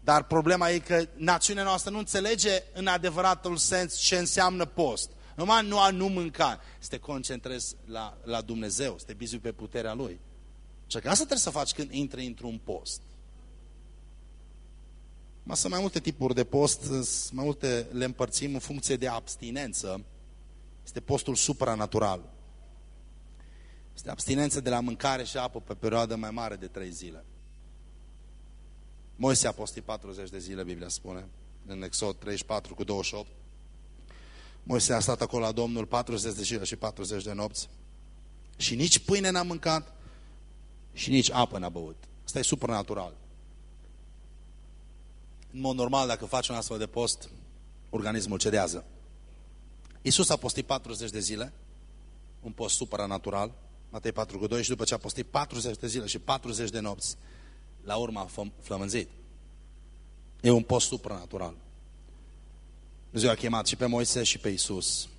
Dar problema e că națiunea noastră nu înțelege în adevăratul sens ce înseamnă post. Numai nu a nu mânca, să te concentrezi la, la Dumnezeu, să te bizui pe puterea Lui. Și că asta trebuie să faci când intri într-un post. Mă sunt mai multe tipuri de post, mai multe le împărțim în funcție de abstinență. Este postul supranatural. Este abstinență de la mâncare și apă pe perioadă mai mare de trei zile. Moise a postit 40 de zile, Biblia spune, în Exod 34 cu 28. Moise a stat acolo la Domnul 40 de zile și 40 de nopți. Și nici pâine n-a mâncat și nici apă n-a băut. Asta e supranatural. În mod normal, dacă faci un astfel de post, organismul cedează. Iisus a postit 40 de zile, un post supranatural, Matei 4 cu 2, și după ce a postit 40 de zile și 40 de nopți, la urmă a flămânzit. E un post supranatural. Dumnezeu a chemat și pe Moise și pe Iisus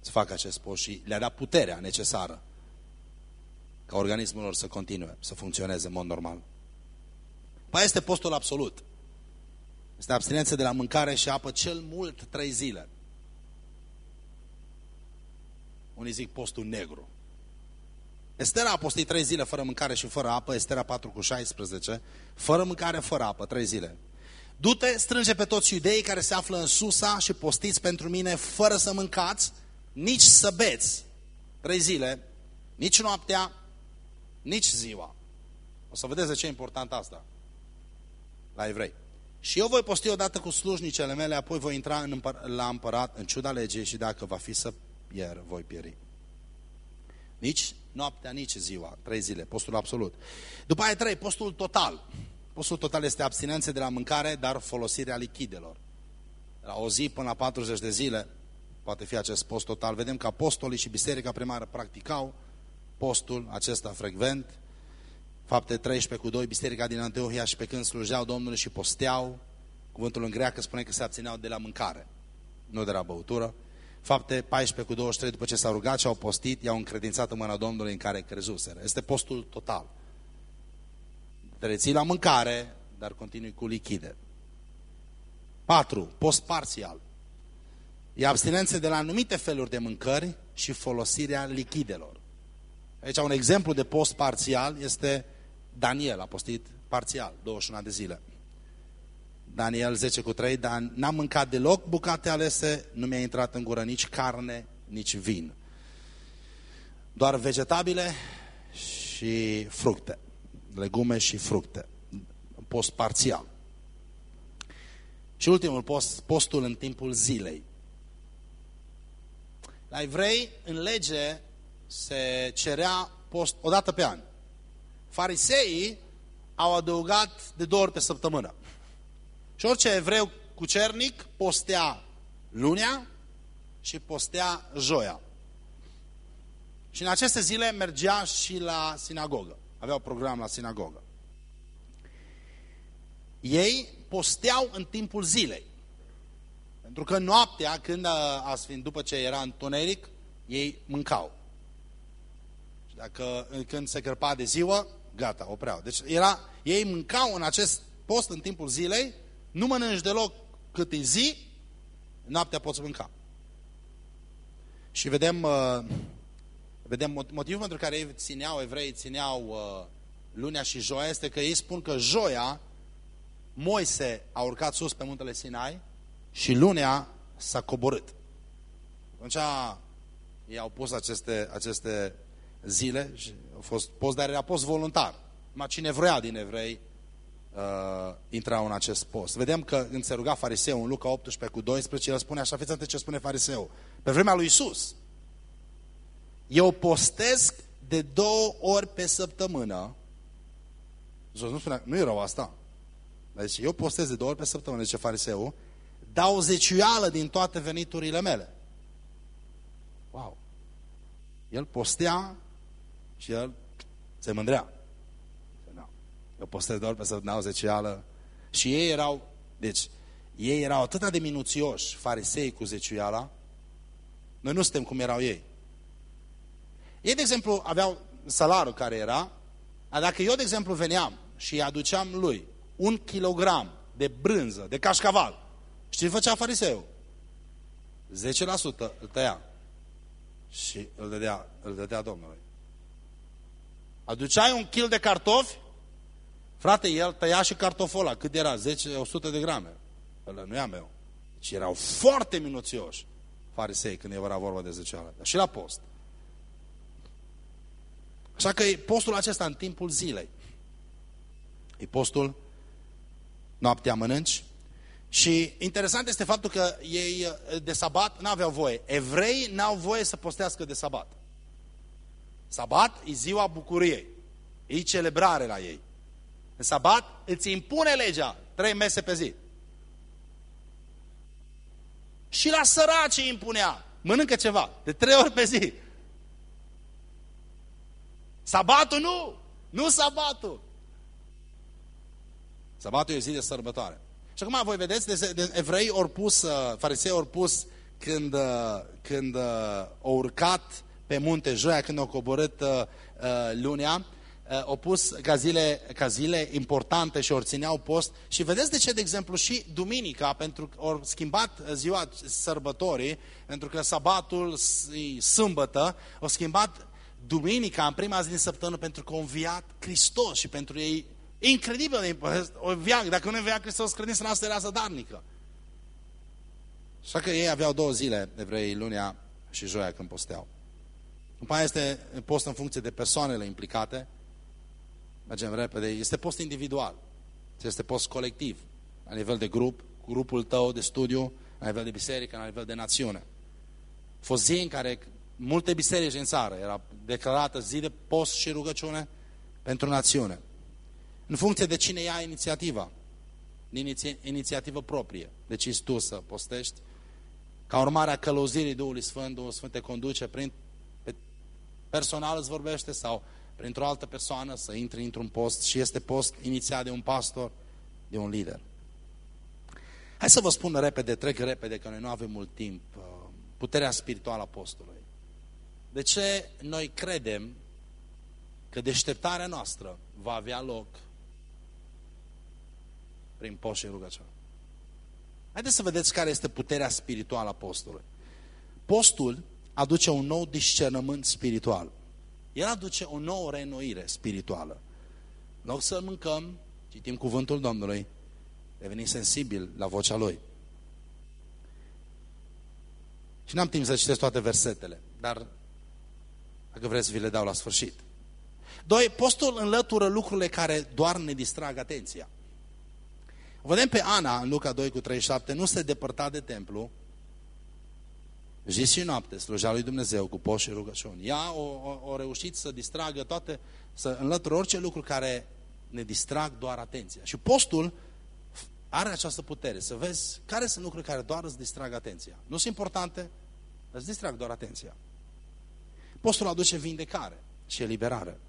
să facă acest post și le-a dat puterea necesară ca organismul lor să continue, să funcționeze în mod normal. Păi este postul absolut. Este abstinență de la mâncare și apă cel mult trei zile. Unii zic postul negru. Estera a postit trei zile fără mâncare și fără apă, Estera 4 cu 16, fără mâncare, fără apă, trei zile. Du-te, strânge pe toți iudeii care se află în Susa și postiți pentru mine fără să mâncați, nici să beți. Trei zile, nici noaptea, nici ziua. O să vedeți de ce e important asta la evrei. Și eu voi posti odată cu slujnicele mele, apoi voi intra în împăr la împărat în ciuda legii și dacă va fi să pierd, voi pieri. Nici noaptea, nici ziua, trei zile, postul absolut. După aia trei, postul total. Postul total este abstinență de la mâncare, dar folosirea lichidelor. La o zi până la 40 de zile poate fi acest post total. Vedem că apostolii și biserica primară practicau postul acesta frecvent. Fapte 13 cu 2, biserica din Antiohia și pe când slujeau Domnului și posteau, cuvântul în greacă spune că se abțineau de la mâncare, nu de la băutură. Fapte 14 cu 23, după ce s-au rugat și au postit, i-au încredințat în mâna Domnului în care crezuseră. Este postul total. Te reții la mâncare, dar continui cu lichide. 4. Post parțial. E abstinență de la anumite feluri de mâncări și folosirea lichidelor. Aici un exemplu de post parțial este Daniel, a postit parțial, 21 de zile. Daniel 10 cu 3, dar n-am mâncat deloc bucate alese, nu mi-a intrat în gură nici carne, nici vin. Doar vegetabile și fructe, legume și fructe. Post parțial. Și ultimul post, postul în timpul zilei. La evrei, în lege, se cerea post o dată pe an. Fariseii au adăugat de două ori pe săptămână. Și orice evreu cucernic postea lunea și postea joia. Și în aceste zile mergea și la sinagogă. Avea program la sinagogă. Ei posteau în timpul zilei. Pentru că noaptea, când a sfânt, după ce era întuneric, ei mâncau. Și dacă, când se cărpa de ziua, gata, opreau. Deci era, ei mâncau în acest post în timpul zilei, nu mănânci deloc cât e zi, noaptea poți mânca. Și vedem, uh, vedem motivul pentru care ei țineau, evrei țineau uh, lunea și joia, este că ei spun că joia, Moise a urcat sus pe muntele Sinai și lunea s-a coborât. Atunci ei au pus aceste, aceste zile și a fost post, dar era post voluntar. Ma cine vrea din evrei uh, intrau în acest post. Vedem că când se ruga fariseu în Luca 18 cu 12, el spune așa, fiți ce spune fariseu. Pe vremea lui Isus, eu postesc de două ori pe săptămână. Iisus nu spunea, nu erau asta. Deci eu postez de două ori pe săptămână, zice fariseu, dau zeciuială din toate veniturile mele. Wow! El postea și el se mândrea. Eu postez doar pe săptămână zeciuială. Și ei erau, deci, ei erau atât de minuțioși, farisei cu zeciuiala, noi nu suntem cum erau ei. Ei, de exemplu, aveau salarul care era, dacă eu, de exemplu, veneam și aduceam lui un kilogram de brânză, de cașcaval, știi ce făcea fariseu? 10% îl tăia și îl dădea, îl dădea Domnului. Aduceai un kil de cartofi, frate, el tăia și cartofola, cât era? 10, 100 de grame. Ăla nu e meu. Deci erau foarte minuțioși farisei când era vorba de zeceală. Și la post. Așa că e postul acesta în timpul zilei. E postul noaptea mănânci. Și interesant este faptul că ei de sabat n-aveau voie. Evrei n-au voie să postească de sabat. Sabat e ziua bucuriei. E celebrare la ei. În sabat îți impune legea trei mese pe zi. Și la săraci impunea. Mănâncă ceva. De trei ori pe zi. Sabatul nu. Nu sabatul. Sabatul e o zi de sărbătoare. Și acum voi vedeți, de, de evrei ori pus, uh, farisei ori pus când, uh, când uh, au urcat pe munte joia, când au coborât uh, uh, lunea, uh, au pus ca zile, ca zile importante și ori țineau post. Și vedeți de ce, de exemplu, și duminica, pentru că au schimbat ziua sărbătorii, pentru că sabatul e sâmbătă, au schimbat duminica în prima zi din săptămână pentru că a înviat Hristos și pentru ei incredibil de o viață. Dacă nu învia Hristos, credința noastră era zădarnică. Așa că ei aveau două zile, evrei, lunea și joia când posteau. După aia este post în funcție de persoanele implicate. Mergem repede. Este post individual. Este post colectiv. La nivel de grup, grupul tău de studiu, la nivel de biserică, la nivel de națiune. A fost zi în care multe biserici în țară era declarată zi de post și rugăciune pentru națiune. în funcție de cine ia inițiativa. Iniți inițiativă proprie. Deci tu să postești. Ca urmare a călăuzirii Duhului Sfânt, Duhul Sfânt te conduce prin pe personal îți vorbește sau printr-o altă persoană să intri într-un post și este post inițiat de un pastor, de un lider. Hai să vă spun repede, trec repede, că noi nu avem mult timp, uh, puterea spirituală a postului. De ce noi credem că deșteptarea noastră va avea loc prin post și rugăciune? Haideți să vedeți care este puterea spirituală a postului. Postul aduce un nou discernământ spiritual. El aduce o nouă reînnoire spirituală. În loc să mâncăm, citim cuvântul Domnului, deveni sensibil la vocea Lui. Și n-am timp să citesc toate versetele, dar dacă vreți, vi le dau la sfârșit. Doi, postul înlătură lucrurile care doar ne distrag atenția. Vedem pe Ana în Luca 2 cu 37, nu se depărta de templu, zi și noapte slujea lui Dumnezeu cu post și rugăciuni. Ea o, o, o reușit să distragă toate, să înlătură orice lucru care ne distrag doar atenția. Și postul are această putere, să vezi care sunt lucruri care doar îți distrag atenția. Nu sunt importante, îți distrag doar atenția. Postul aduce vindecare și eliberare.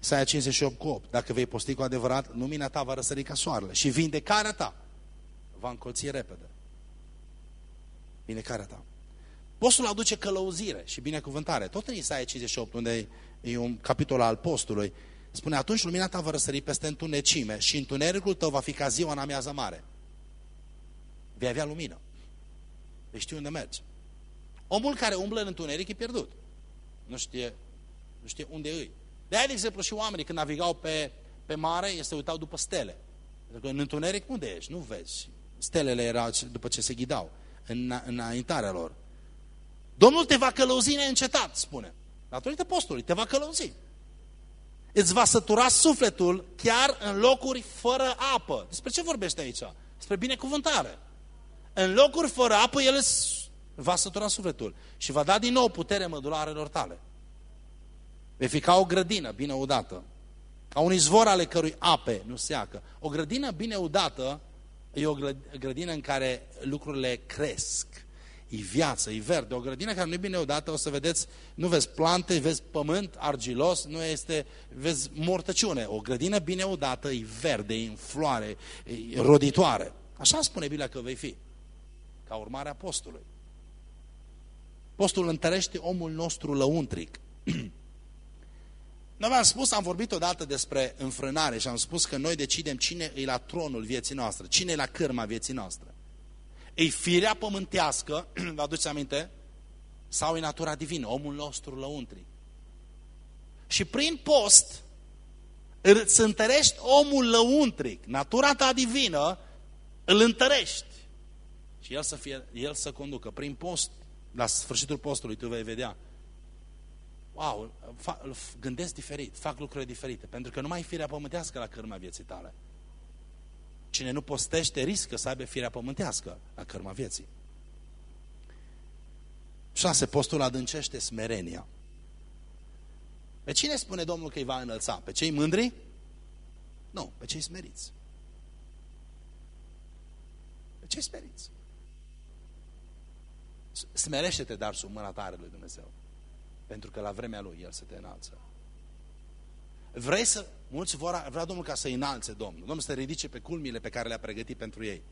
Isaia 58 cu 8. Dacă vei posti cu adevărat, lumina ta va răsări ca soarele și vindecarea ta va încolți repede. Vindecarea ta. Postul aduce călăuzire și binecuvântare. Tot în Isaia 58, unde e un capitol al postului, spune, atunci lumina ta va răsări peste întunecime și întunericul tău va fi ca ziua în amiază mare. Vei avea lumină. Vei ști unde mergi. Omul care umblă în întuneric e pierdut. Nu știe, nu știe unde îi. De aia, de exemplu, și oamenii când navigau pe, pe mare, se uitau după stele. Pentru că în întuneric unde ești? Nu vezi. Stelele erau după ce se ghidau, în, înaintarea lor. Domnul te va călăuzi neîncetat, spune. Datorită postului, te va călăuzi. Îți va sătura sufletul chiar în locuri fără apă. Despre ce vorbește aici? Despre binecuvântare. În locuri fără apă, el îți va sătura sufletul și va da din nou putere mădularelor tale. Vei fi ca o grădină bine udată, ca un izvor ale cărui ape nu seacă. O grădină bine udată e o grădină în care lucrurile cresc. E viață, e verde. O grădină care nu e bine udată, o să vedeți, nu vezi plante, vezi pământ argilos, nu este, vezi mortăciune. O grădină bine udată e verde, e în floare, e roditoare. Așa spune Biblia că vei fi, ca urmare a postului. Postul întărește omul nostru lăuntric. Noi am spus, am vorbit odată despre înfrânare și am spus că noi decidem cine e la tronul vieții noastre, cine e la cârma vieții noastre. E firea pământească, vă aduceți aminte? Sau e natura divină, omul nostru lăuntric. Și prin post îți întărești omul lăuntric, natura ta divină, îl întărești. Și el să, fie, el să conducă. Prin post, la sfârșitul postului, tu vei vedea wow, fac, gândesc diferit, fac lucruri diferite, pentru că nu mai firea pământească la cârma vieții tale. Cine nu postește riscă să aibă firea pământească la cârma vieții. Șase, postul adâncește smerenia. Pe cine spune Domnul că îi va înălța? Pe cei mândri? Nu, pe cei smeriți. Pe cei smeriți. Smerește-te, dar sub mâna tare lui Dumnezeu. Pentru că la vremea lui El se te înalță. Vrei să... Mulți vor, vrea Domnul ca să înalțe Domnul. Domnul să te ridice pe culmile pe care le-a pregătit pentru ei.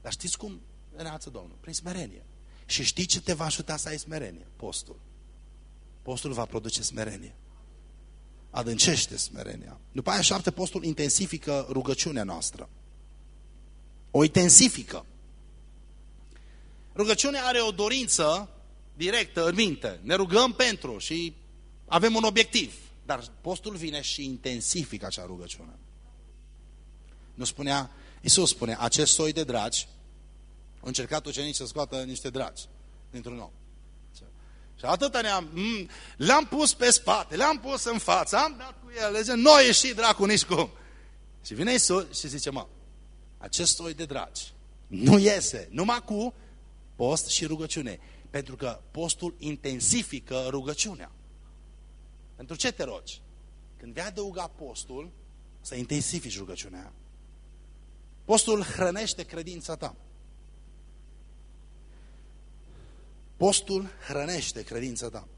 Dar știți cum înalță Domnul? Prin smerenie. Și știi ce te va ajuta să ai smerenie? Postul. Postul va produce smerenie. Adâncește smerenia. După aia șapte, postul intensifică rugăciunea noastră. O intensifică. Rugăciunea are o dorință directă în minte. Ne rugăm pentru și avem un obiectiv. Dar postul vine și intensifică acea rugăciune. Nu spunea, Iisus spune, acest soi de dragi, au încercat ucenici să scoată niște dragi dintr-un om. Și atâta ne-am, mm, le-am pus pe spate, le-am pus în față, am dat cu ele, zice, nu ieși dracu nici cum. Și vine Iisus și zice, mă, acest soi de dragi nu iese numai cu post și rugăciune. Pentru că postul intensifică rugăciunea. Pentru ce te rogi? Când vei adăuga postul, să intensifici rugăciunea. Postul hrănește credința ta. Postul hrănește credința ta.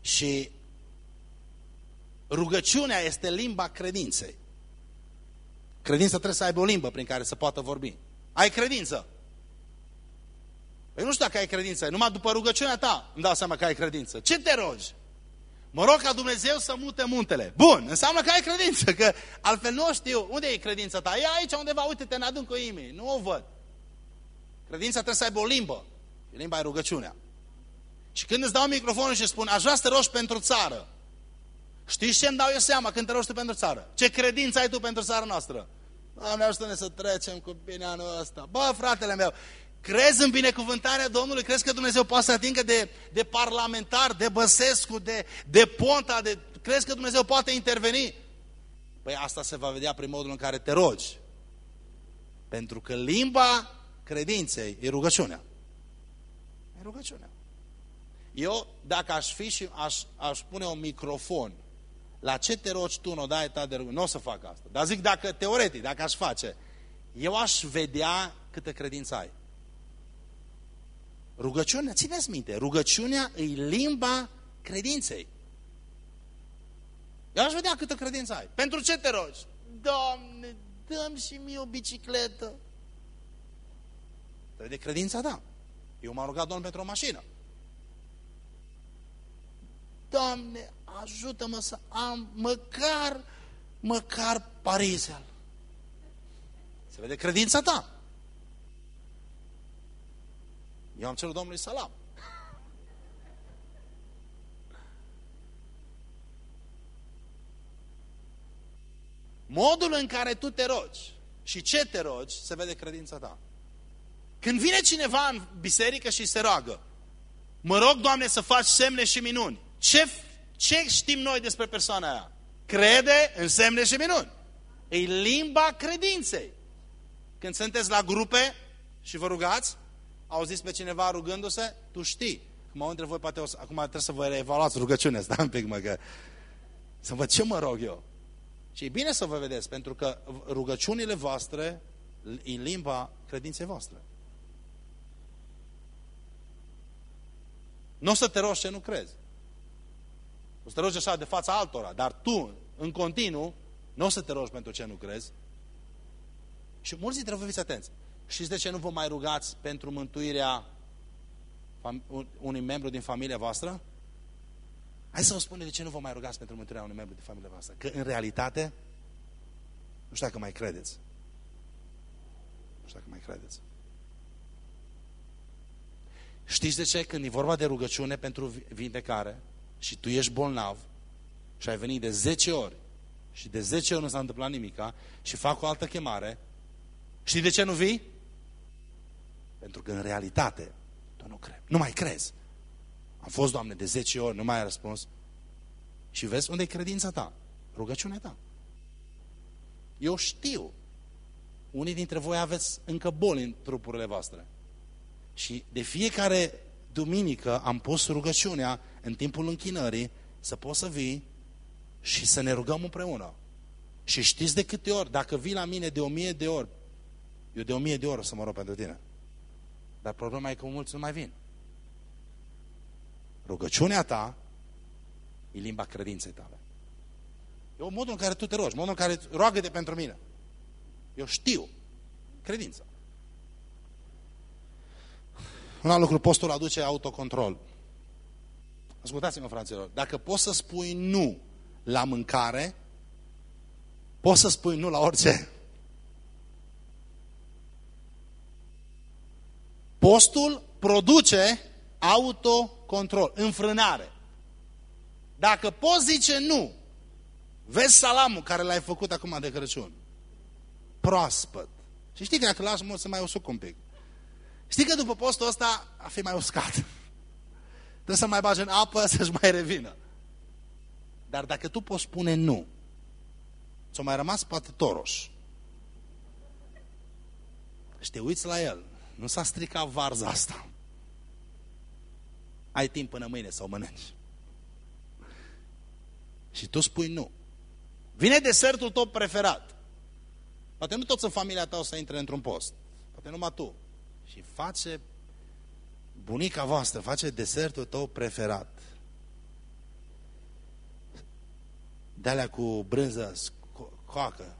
Și rugăciunea este limba credinței. Credința trebuie să aibă o limbă prin care să poată vorbi. Ai credință. Păi nu știu dacă ai credință. Numai după rugăciunea ta îmi dau seama că ai credință. Ce te rogi? Mă rog ca Dumnezeu să mute muntele. Bun, înseamnă că ai credință, că altfel nu știu. Unde e credința ta? E aici undeva, uite-te în adâncul inimii. Nu o văd. Credința trebuie să aibă o limbă. Și limba e rugăciunea. Și când îți dau microfonul și spun, aș vrea să te rogi pentru țară. Știi ce îmi dau eu seama când te rogi tu pentru țară? Ce credință ai tu pentru țara noastră? Doamne, ajută-ne să trecem cu bine anul ăsta. Bă, fratele meu, crezi în binecuvântarea Domnului? Crezi că Dumnezeu poate să atingă de, de parlamentar, de Băsescu, de, de Ponta? De... Crezi că Dumnezeu poate interveni? Păi asta se va vedea prin modul în care te rogi. Pentru că limba credinței e rugăciunea. E rugăciunea. Eu, dacă aș fi și aș, aș pune un microfon, la ce te rogi tu, nu dai ta de rugăciune? Nu o să fac asta. Dar zic, dacă, teoretic, dacă aș face, eu aș vedea câtă credință ai. Rugăciunea, țineți minte, rugăciunea e limba credinței. Eu aș vedea câtă credință ai. Pentru ce te rogi? Doamne, dăm și mie o bicicletă. Trebuie de credința ta. Eu m-am rugat Domnul pentru o mașină. Doamne, ajută-mă să am măcar, măcar Parisel. Se vede credința ta. Eu am cerut Domnului salam. Modul în care tu te rogi și ce te rogi, se vede credința ta. Când vine cineva în biserică și se roagă, mă rog, Doamne, să faci semne și minuni. Ce, ce știm noi despre persoana aia? Crede în semne și minuni. E limba credinței. Când sunteți la grupe și vă rugați, auziți pe cineva rugându-se, tu știi. Acum, între voi, poate, o să, acum trebuie să vă reevaluați rugăciunea, stai un pic, mă, că... Să văd ce mă rog eu. Și e bine să vă vedeți, pentru că rugăciunile voastre în limba credinței voastre. Nu o să te rogi ce nu crezi. O să te rogi așa de fața altora, dar tu, în continuu, nu o să te rogi pentru ce nu crezi. Și mulți dintre voi fiți atenți. Știți de ce nu vă mai rugați pentru mântuirea unui membru din familia voastră? Hai să vă spun de ce nu vă mai rugați pentru mântuirea unui membru din familia voastră. Că în realitate, nu știu dacă mai credeți. Nu știu dacă mai credeți. Știți de ce? Când e vorba de rugăciune pentru vindecare și tu ești bolnav și ai venit de 10 ori și de 10 ori nu s-a întâmplat nimica și fac o altă chemare, știi de ce nu vii? Pentru că în realitate tu nu crezi. Nu mai crezi. Am fost, Doamne, de 10 ori, nu mai ai răspuns. Și vezi unde e credința ta? Rugăciunea ta. Eu știu. Unii dintre voi aveți încă boli în trupurile voastre. Și de fiecare duminică am pus rugăciunea în timpul închinării să poți să vii și să ne rugăm împreună. Și știți de câte ori, dacă vii la mine de o mie de ori, eu de o mie de ori o să mă rog pentru tine. Dar problema e că mulți nu mai vin. Rugăciunea ta e limba credinței tale. E o modul în care tu te rogi, modul în care roagă-te pentru mine. Eu știu. Credința. Un alt lucru, postul aduce autocontrol. Ascultați-mă, fraților, dacă poți să spui nu la mâncare, poți să spui nu la orice. Postul produce autocontrol, înfrânare. Dacă poți zice nu, vezi salamul care l-ai făcut acum de Crăciun, proaspăt. Și știi că dacă lași mult să mai usuc un pic. Știi că după postul ăsta a fi mai uscat. Trebuie să mai bagi în apă să-și mai revină. Dar dacă tu poți spune nu, ți-o mai rămas poate toroș. Și te uiți la el. Nu s-a stricat varza asta. Ai timp până mâine să o mănânci. Și tu spui nu. Vine desertul tău preferat. Poate nu toți în familia ta o să intre într-un post. Poate numai tu. Și face bunica voastră, face desertul tău preferat. De-alea cu brânză scoacă,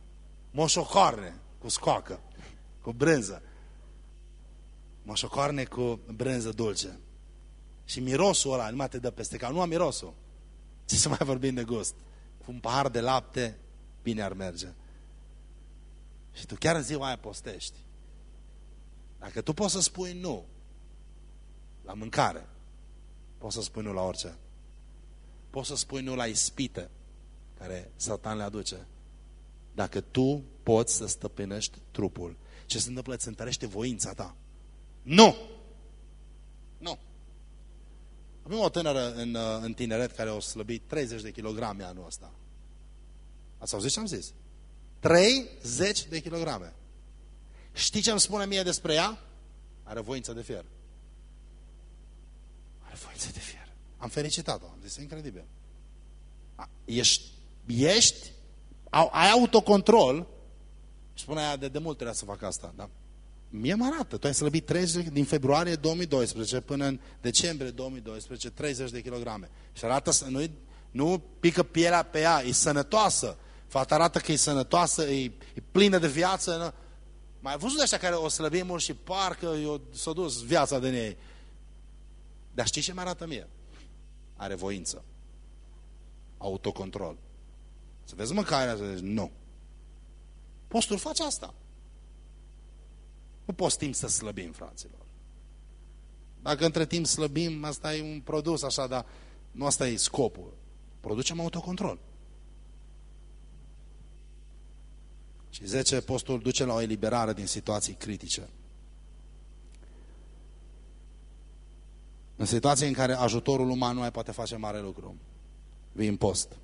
moșocoarne cu scoacă, cu brânză. Moșocoarne cu brânză dulce. Și mirosul ăla nu mai te dă peste cap. Nu am mirosul. Ce să mai vorbim de gust? Cu un pahar de lapte, bine ar merge. Și tu chiar în ziua aia postești. Dacă tu poți să spui nu la mâncare, poți să spui nu la orice. Poți să spui nu la ispite care Satan le aduce. Dacă tu poți să stăpânești trupul, ce se întâmplă? Îți întărește voința ta. Nu! Nu! Avem o tânără în, uh, în tineret care a slăbit 30 de kilograme anul ăsta. Ați auzit ce am zis? 30 de kilograme. Știi ce îmi spune mie despre ea? Are voință de fier. Are voință de fier. Am felicitat-o. Am zis, e incredibil. Ești, ești, ai autocontrol. Spune aia de, de mult trebuia să fac asta, da? Mie mă arată. Tu ai slăbit 30 din februarie 2012 până în decembrie 2012, 30 de kilograme. Și arată să nu, nu pică pielea pe ea, e sănătoasă. Fata arată că e sănătoasă, e, e plină de viață. Nu? Mai ai văzut așa care o slăbi mult și parcă s-a dus viața de ei. Dar știi ce mi arată mie? Are voință. Autocontrol. Să vezi mâncarea, să zici, nu. Postul face asta. Nu postim să slăbim, fraților. Dacă între timp slăbim, asta e un produs așa, dar nu asta e scopul. Producem autocontrol. Și 10, postul duce la o eliberare din situații critice. În situații în care ajutorul uman nu mai poate face mare lucru. Vii în post.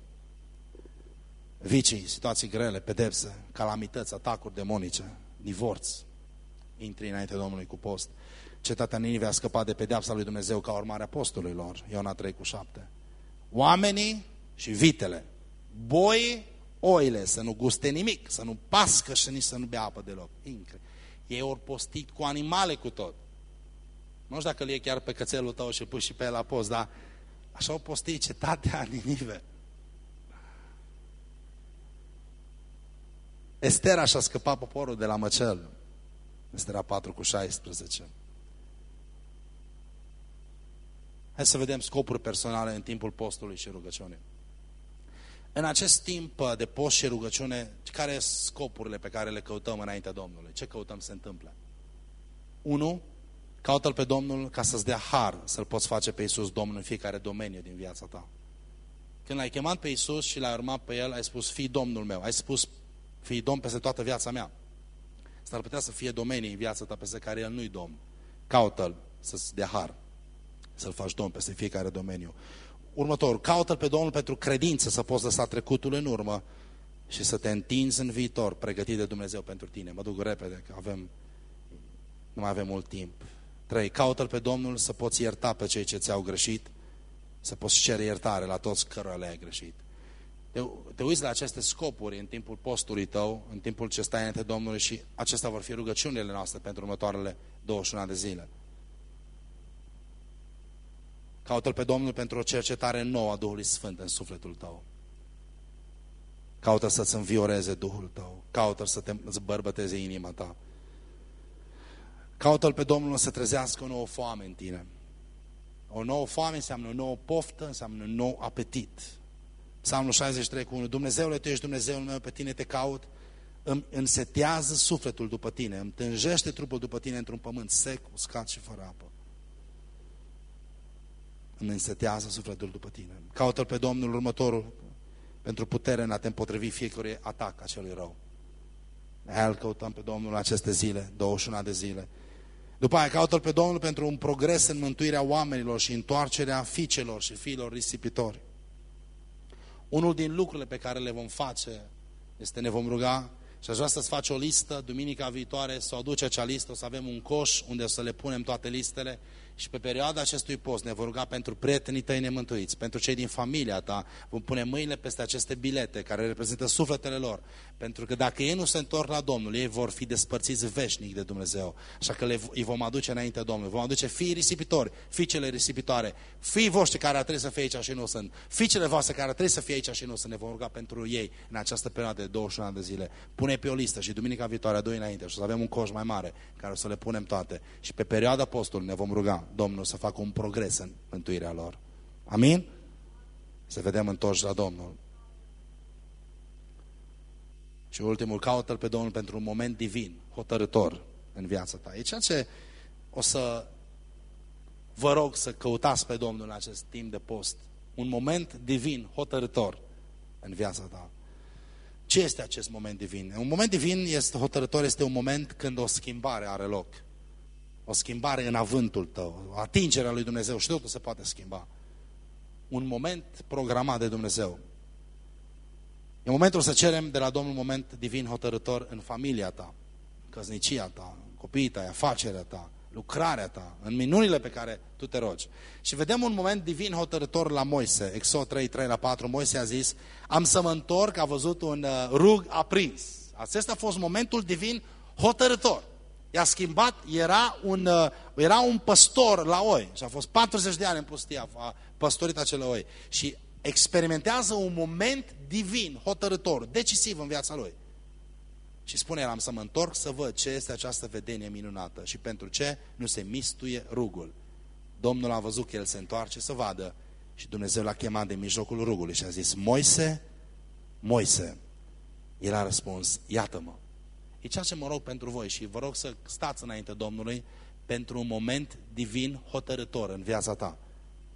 Vicii, situații grele, pedepse, calamități, atacuri demonice, divorț. Intri înainte Domnului cu post. Cetatea Ninive a scăpat de pedeapsa lui Dumnezeu ca urmare a postului lor. Iona 3 cu 7. Oamenii și vitele, boi oile să nu guste nimic, să nu pască și nici să nu bea apă deloc. Incre. Ei ori postit cu animale cu tot. Nu știu dacă îl e chiar pe cățelul tău și pui și pe el la post, dar așa au postit cetatea Ninive. Estera și-a scăpat poporul de la măcel. Estera 4 cu 16. Hai să vedem scopuri personale în timpul postului și rugăciunii. În acest timp uh, de post și rugăciune, care sunt scopurile pe care le căutăm înaintea Domnului? Ce căutăm să se întâmple? Unu, caută-L pe Domnul ca să-ți dea har să-L poți face pe Iisus Domnul în fiecare domeniu din viața ta. Când l-ai chemat pe Iisus și l-ai urmat pe El, ai spus, fii Domnul meu, ai spus, fii Domn peste toată viața mea. S-ar putea să fie domenii în viața ta peste care El nu-i Domn. Caută-L să-ți dea har, să-L faci Domn peste fiecare domeniu următorul. Caută-L pe Domnul pentru credință să poți lăsa trecutul în urmă și să te întinzi în viitor, pregătit de Dumnezeu pentru tine. Mă duc repede, că avem, nu mai avem mult timp. Trei, caută-L pe Domnul să poți ierta pe cei ce ți-au greșit, să poți cere iertare la toți cărora le-ai greșit. Te, te uiți la aceste scopuri în timpul postului tău, în timpul ce stai înainte Domnului și acestea vor fi rugăciunile noastre pentru următoarele 21 de zile. Caută-L pe Domnul pentru o cercetare nouă a Duhului Sfânt în sufletul tău. Caută să-ți învioreze Duhul tău. Caută să te zbărbăteze inima ta. Caută-L pe Domnul să trezească o nouă foame în tine. O nouă foame înseamnă o nouă poftă, înseamnă un nou apetit. Psalmul 63 cu 1. Dumnezeule, Tu ești Dumnezeul meu, pe Tine te caut, îmi însetează sufletul după Tine, îmi tânjește trupul după Tine într-un pământ sec, uscat și fără apă îmi însetează sufletul după tine. Caută-L pe Domnul următorul pentru putere în a te împotrivi fiecare atac a celui rău. Aia îl căutăm pe Domnul aceste zile, 21 de zile. După aia caută-L pe Domnul pentru un progres în mântuirea oamenilor și întoarcerea fiicelor și fiilor risipitori. Unul din lucrurile pe care le vom face este ne vom ruga și aș vrea să-ți faci o listă, duminica viitoare să o aduci acea listă, o să avem un coș unde o să le punem toate listele Și pe perioada acestui post ne vom ruga pentru prietenii tăi nemântuiți, pentru cei din familia ta. Vom pune mâinile peste aceste bilete care reprezintă sufletele lor. Pentru că dacă ei nu se întorc la Domnul, ei vor fi despărțiți veșnic de Dumnezeu. Așa că le, îi vom aduce înainte Domnului. Vom aduce fii risipitori, fiicele risipitoare, fii voștri care ar trebui să fie aici și nu sunt, fiicele voastre care ar trebui să fie aici și nu sunt. Ne vom ruga pentru ei în această perioadă de 21 de zile. Pune pe o listă și duminica viitoare, doi înainte, și o să avem un coș mai mare care o să le punem toate. Și pe perioada postului ne vom ruga Domnul să facă un progres în mântuirea lor. Amin? Să vedem întorși la Domnul. Și ultimul, caută-L pe Domnul pentru un moment divin, hotărător în viața ta. E ceea ce o să vă rog să căutați pe Domnul în acest timp de post. Un moment divin, hotărător în viața ta. Ce este acest moment divin? Un moment divin este hotărător, este un moment când o schimbare are loc o schimbare în avântul tău, o atingere a lui Dumnezeu și totul se poate schimba. Un moment programat de Dumnezeu. E momentul să cerem de la Domnul un moment divin hotărător în familia ta, în căsnicia ta, în copiii tăi, afacerea ta, lucrarea ta, în minunile pe care tu te rogi. Și vedem un moment divin hotărător la Moise, Exod 3, 3 la 4, Moise a zis, am să mă întorc, a văzut un uh, rug aprins. Acesta a fost momentul divin hotărător i-a schimbat, era un, uh, era un păstor la oi și a fost 40 de ani în pustia, a păstorit acele oi și experimentează un moment divin, hotărător, decisiv în viața lui. Și spune el, am să mă întorc să văd ce este această vedenie minunată și pentru ce nu se mistuie rugul. Domnul a văzut că el se întoarce să vadă și Dumnezeu l-a chemat de mijlocul rugului și a zis, Moise, Moise. El a răspuns, iată-mă. E ceea ce mă rog pentru voi și vă rog să stați înainte Domnului pentru un moment divin hotărător în viața ta.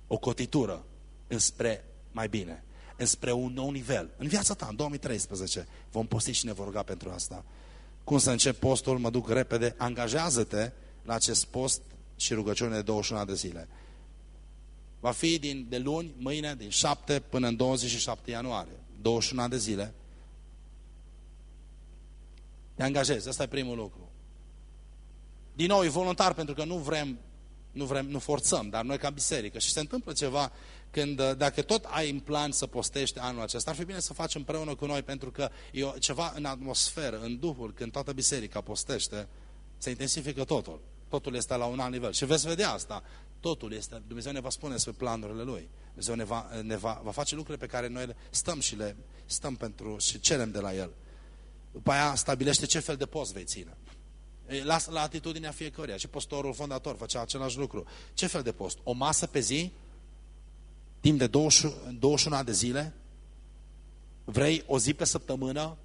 O cotitură înspre mai bine, înspre un nou nivel. În viața ta, în 2013, vom posti și ne vor ruga pentru asta. Cum să încep postul? Mă duc repede. Angajează-te la acest post și rugăciune de 21 de zile. Va fi din, de luni, mâine, din 7 până în 27 ianuarie. 21 de zile te angajezi, ăsta e primul lucru. Din nou, e voluntar pentru că nu vrem, nu vrem, nu forțăm, dar noi ca biserică. Și se întâmplă ceva când, uh, dacă tot ai în plan să postești anul acesta, ar fi bine să faci împreună cu noi, pentru că e ceva în atmosferă, în Duhul, când toată biserica postește, se intensifică totul. Totul este la un alt nivel. Și veți vedea asta. Totul este, Dumnezeu ne va spune despre planurile Lui. Dumnezeu ne va, ne va, va face lucruri pe care noi stăm și le stăm pentru și cerem de la El. După aia stabilește ce fel de post vei ține. Lasă la atitudinea fiecăruia. Și postorul fondator făcea același lucru. Ce fel de post? O masă pe zi? Timp de 20, 21 de zile? Vrei o zi pe săptămână?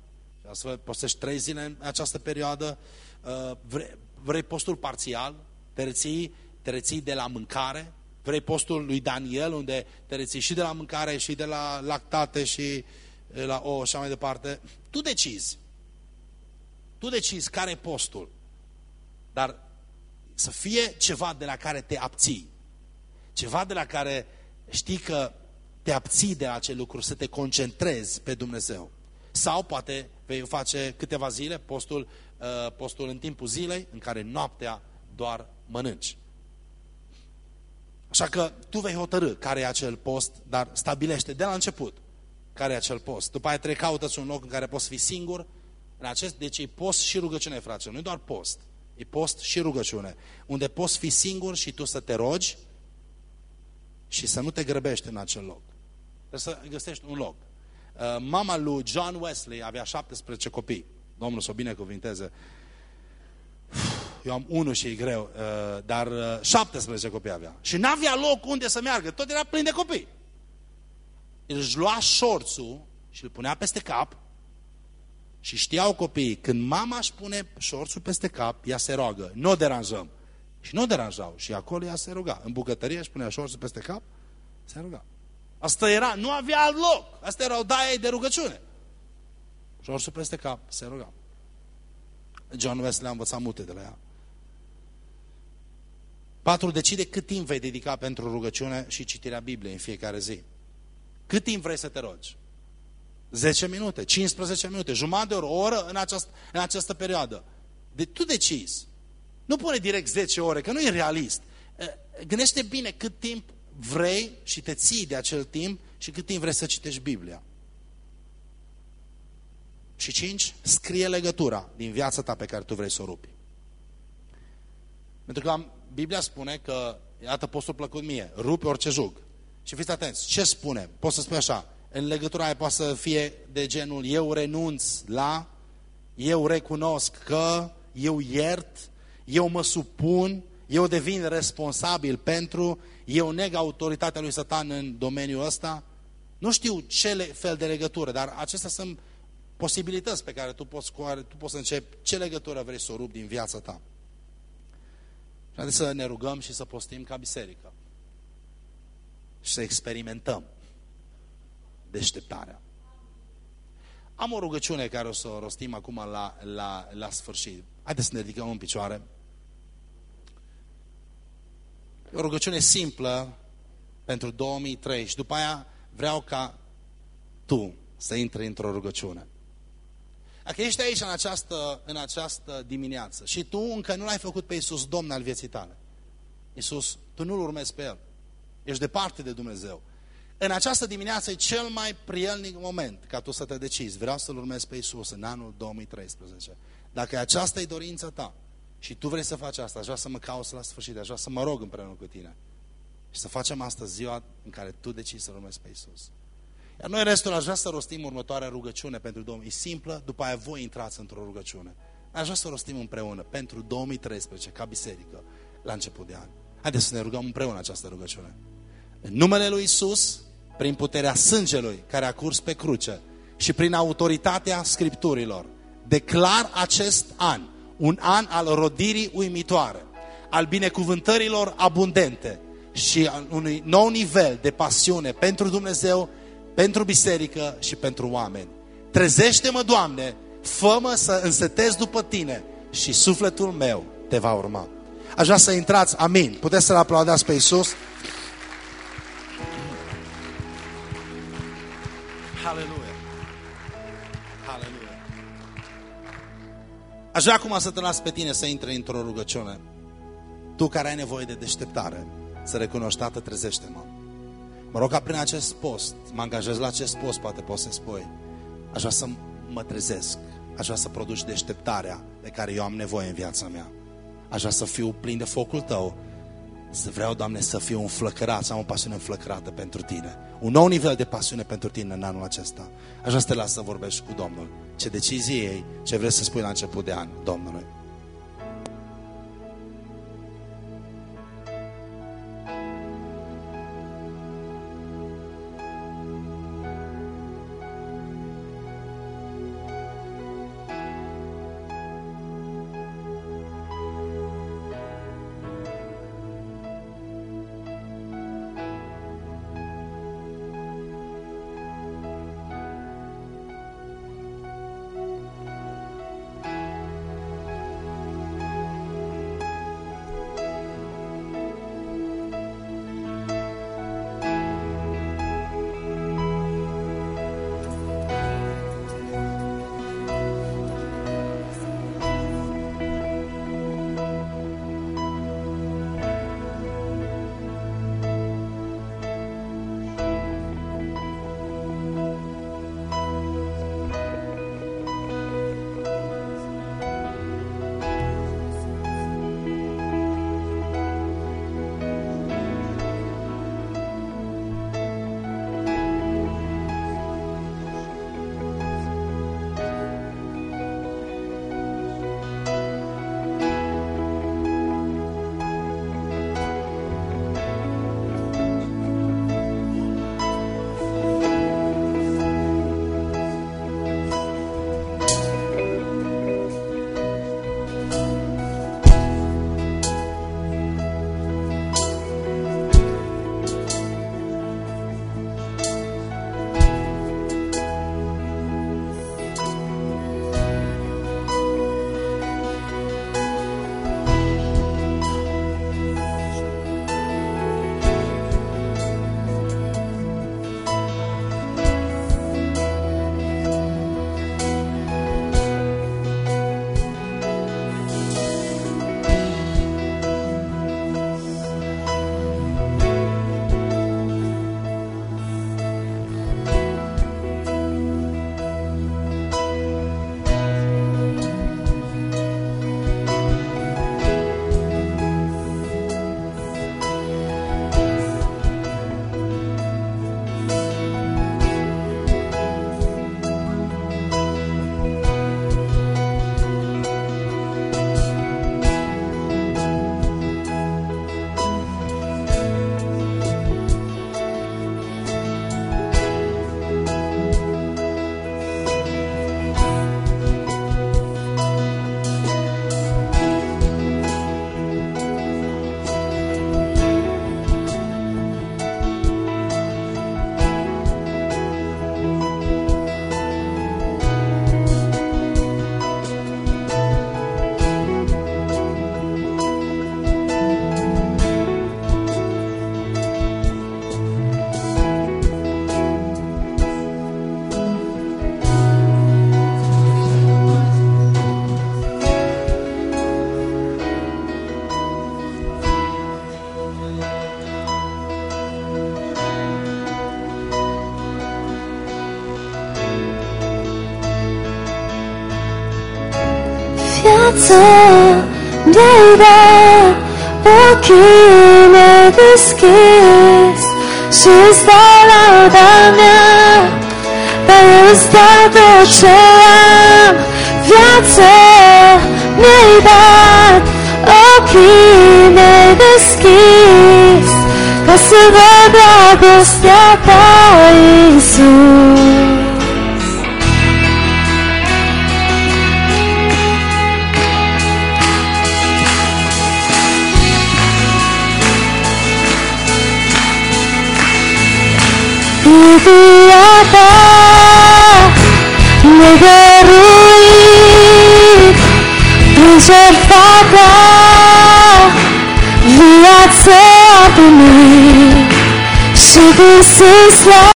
Astfel postești trei zile în această perioadă? Uh, vrei, vrei postul parțial? Te reții, te reții de la mâncare? Vrei postul lui Daniel, unde te reții și de la mâncare, și de la lactate, și la o, așa mai departe? Tu decizi. Tu decizi care e postul, dar să fie ceva de la care te abții. Ceva de la care știi că te abții de acel lucru, să te concentrezi pe Dumnezeu. Sau poate vei face câteva zile postul, uh, postul în timpul zilei, în care noaptea doar mănânci. Așa că tu vei hotărâ care e acel post, dar stabilește de la început care e acel post. După aia trebuie caută un loc în care poți fi singur, în acest, deci e post și rugăciune, frate, nu e doar post. E post și rugăciune. Unde poți fi singur și tu să te rogi și să nu te grăbești în acel loc. Trebuie să găsești un loc. Uh, mama lui John Wesley avea 17 copii. Domnul să o binecuvinteze. Eu am unul și e greu, uh, dar 17 uh, copii avea. Și n-avea loc unde să meargă, tot era plin de copii. Își lua șorțul și îl punea peste cap și știau copiii, când mama își pune șorțul peste cap, ea se roagă, nu o deranjăm. Și nu o deranjau. Și acolo ea se ruga. În bucătărie își punea șorțul peste cap, se ruga. Asta era, nu avea alt loc. Asta erau daia de rugăciune. Șorțul peste cap, se ruga. John Wesley a învățat multe de la ea. Patru, decide cât timp vei dedica pentru rugăciune și citirea Bibliei în fiecare zi. Cât timp vrei să te rogi? 10 minute, 15 minute, jumătate de oră, o oră în această, în această perioadă. De, tu decizi. Nu pune direct 10 ore, că nu e realist. Gândește bine cât timp vrei și te ții de acel timp și cât timp vrei să citești Biblia. Și cinci, scrie legătura din viața ta pe care tu vrei să o rupi. Pentru că Biblia spune că, iată, postul plăcut mie, rupe orice jug. Și fiți atenți, ce spune? Poți să spui așa, în legătura aia poate să fie de genul eu renunț la, eu recunosc că, eu iert, eu mă supun, eu devin responsabil pentru, eu neg autoritatea lui Satan în domeniul ăsta. Nu știu ce fel de legătură, dar acestea sunt posibilități pe care tu poți, cu care tu poți să începi ce legătură vrei să o rupi din viața ta. Și haideți să ne rugăm și să postim ca biserică. Și să experimentăm deșteptarea. Am o rugăciune care o să o rostim acum la, la, la sfârșit. Haideți să ne ridicăm în picioare. E o rugăciune simplă pentru 2003 și după aia vreau ca tu să intri într-o rugăciune. Dacă ești aici în această, în această dimineață și tu încă nu l-ai făcut pe Iisus Domn al vieții tale, Iisus, tu nu-L urmezi pe El. Ești departe de Dumnezeu. În această dimineață e cel mai prielnic moment ca tu să te decizi. Vreau să-L urmezi pe Iisus în anul 2013. Dacă aceasta e dorința ta și tu vrei să faci asta, aș vrea să mă cauți la sfârșit, aș vrea să mă rog împreună cu tine. Și să facem asta ziua în care tu decizi să-L urmezi pe Iisus. Iar noi restul aș vrea să rostim următoarea rugăciune pentru Domnul. E simplă, după aia voi intrați într-o rugăciune. Aș vrea să rostim împreună pentru 2013, ca biserică, la început de an. Haideți să ne rugăm împreună această rugăciune. În numele Lui Isus, prin puterea sângelui care a curs pe cruce și prin autoritatea Scripturilor, declar acest an un an al rodirii uimitoare, al binecuvântărilor abundente și al unui nou nivel de pasiune pentru Dumnezeu pentru biserică și pentru oameni. Trezește-mă, Doamne, fă-mă să însetez după Tine și sufletul meu te va urma. Aș vrea să intrați, amin. Puteți să-L aplaudați pe Iisus. Haleluia. Aș vrea acum să te las pe tine să intri într-o rugăciune. Tu care ai nevoie de deșteptare, să recunoști, Tată, trezește-mă. Mă rog ca prin acest post, mă angajez la acest post, poate poți să spui, aș vrea să mă trezesc, aș vrea să produci deșteptarea de care eu am nevoie în viața mea. Aș vrea să fiu plin de focul tău, să vreau, Doamne, să fiu un flăcărat, să am o pasiune înflăcărată pentru Tine. Un nou nivel de pasiune pentru Tine în anul acesta. Aș vrea să te las să vorbești cu Domnul. Ce decizie ei, ce vrei să spui la început de an, Domnului. Mi-ai dat Ochii mei deschis Și-ți dau lauda mea Dar eu-ți dau tot ce am Viață mi-ai dat Ochii mei deschis Ca să văd dragostea ta, Iisus Iubirea ta ne dăruit Prin jertfa ta viața a primit Și din sus la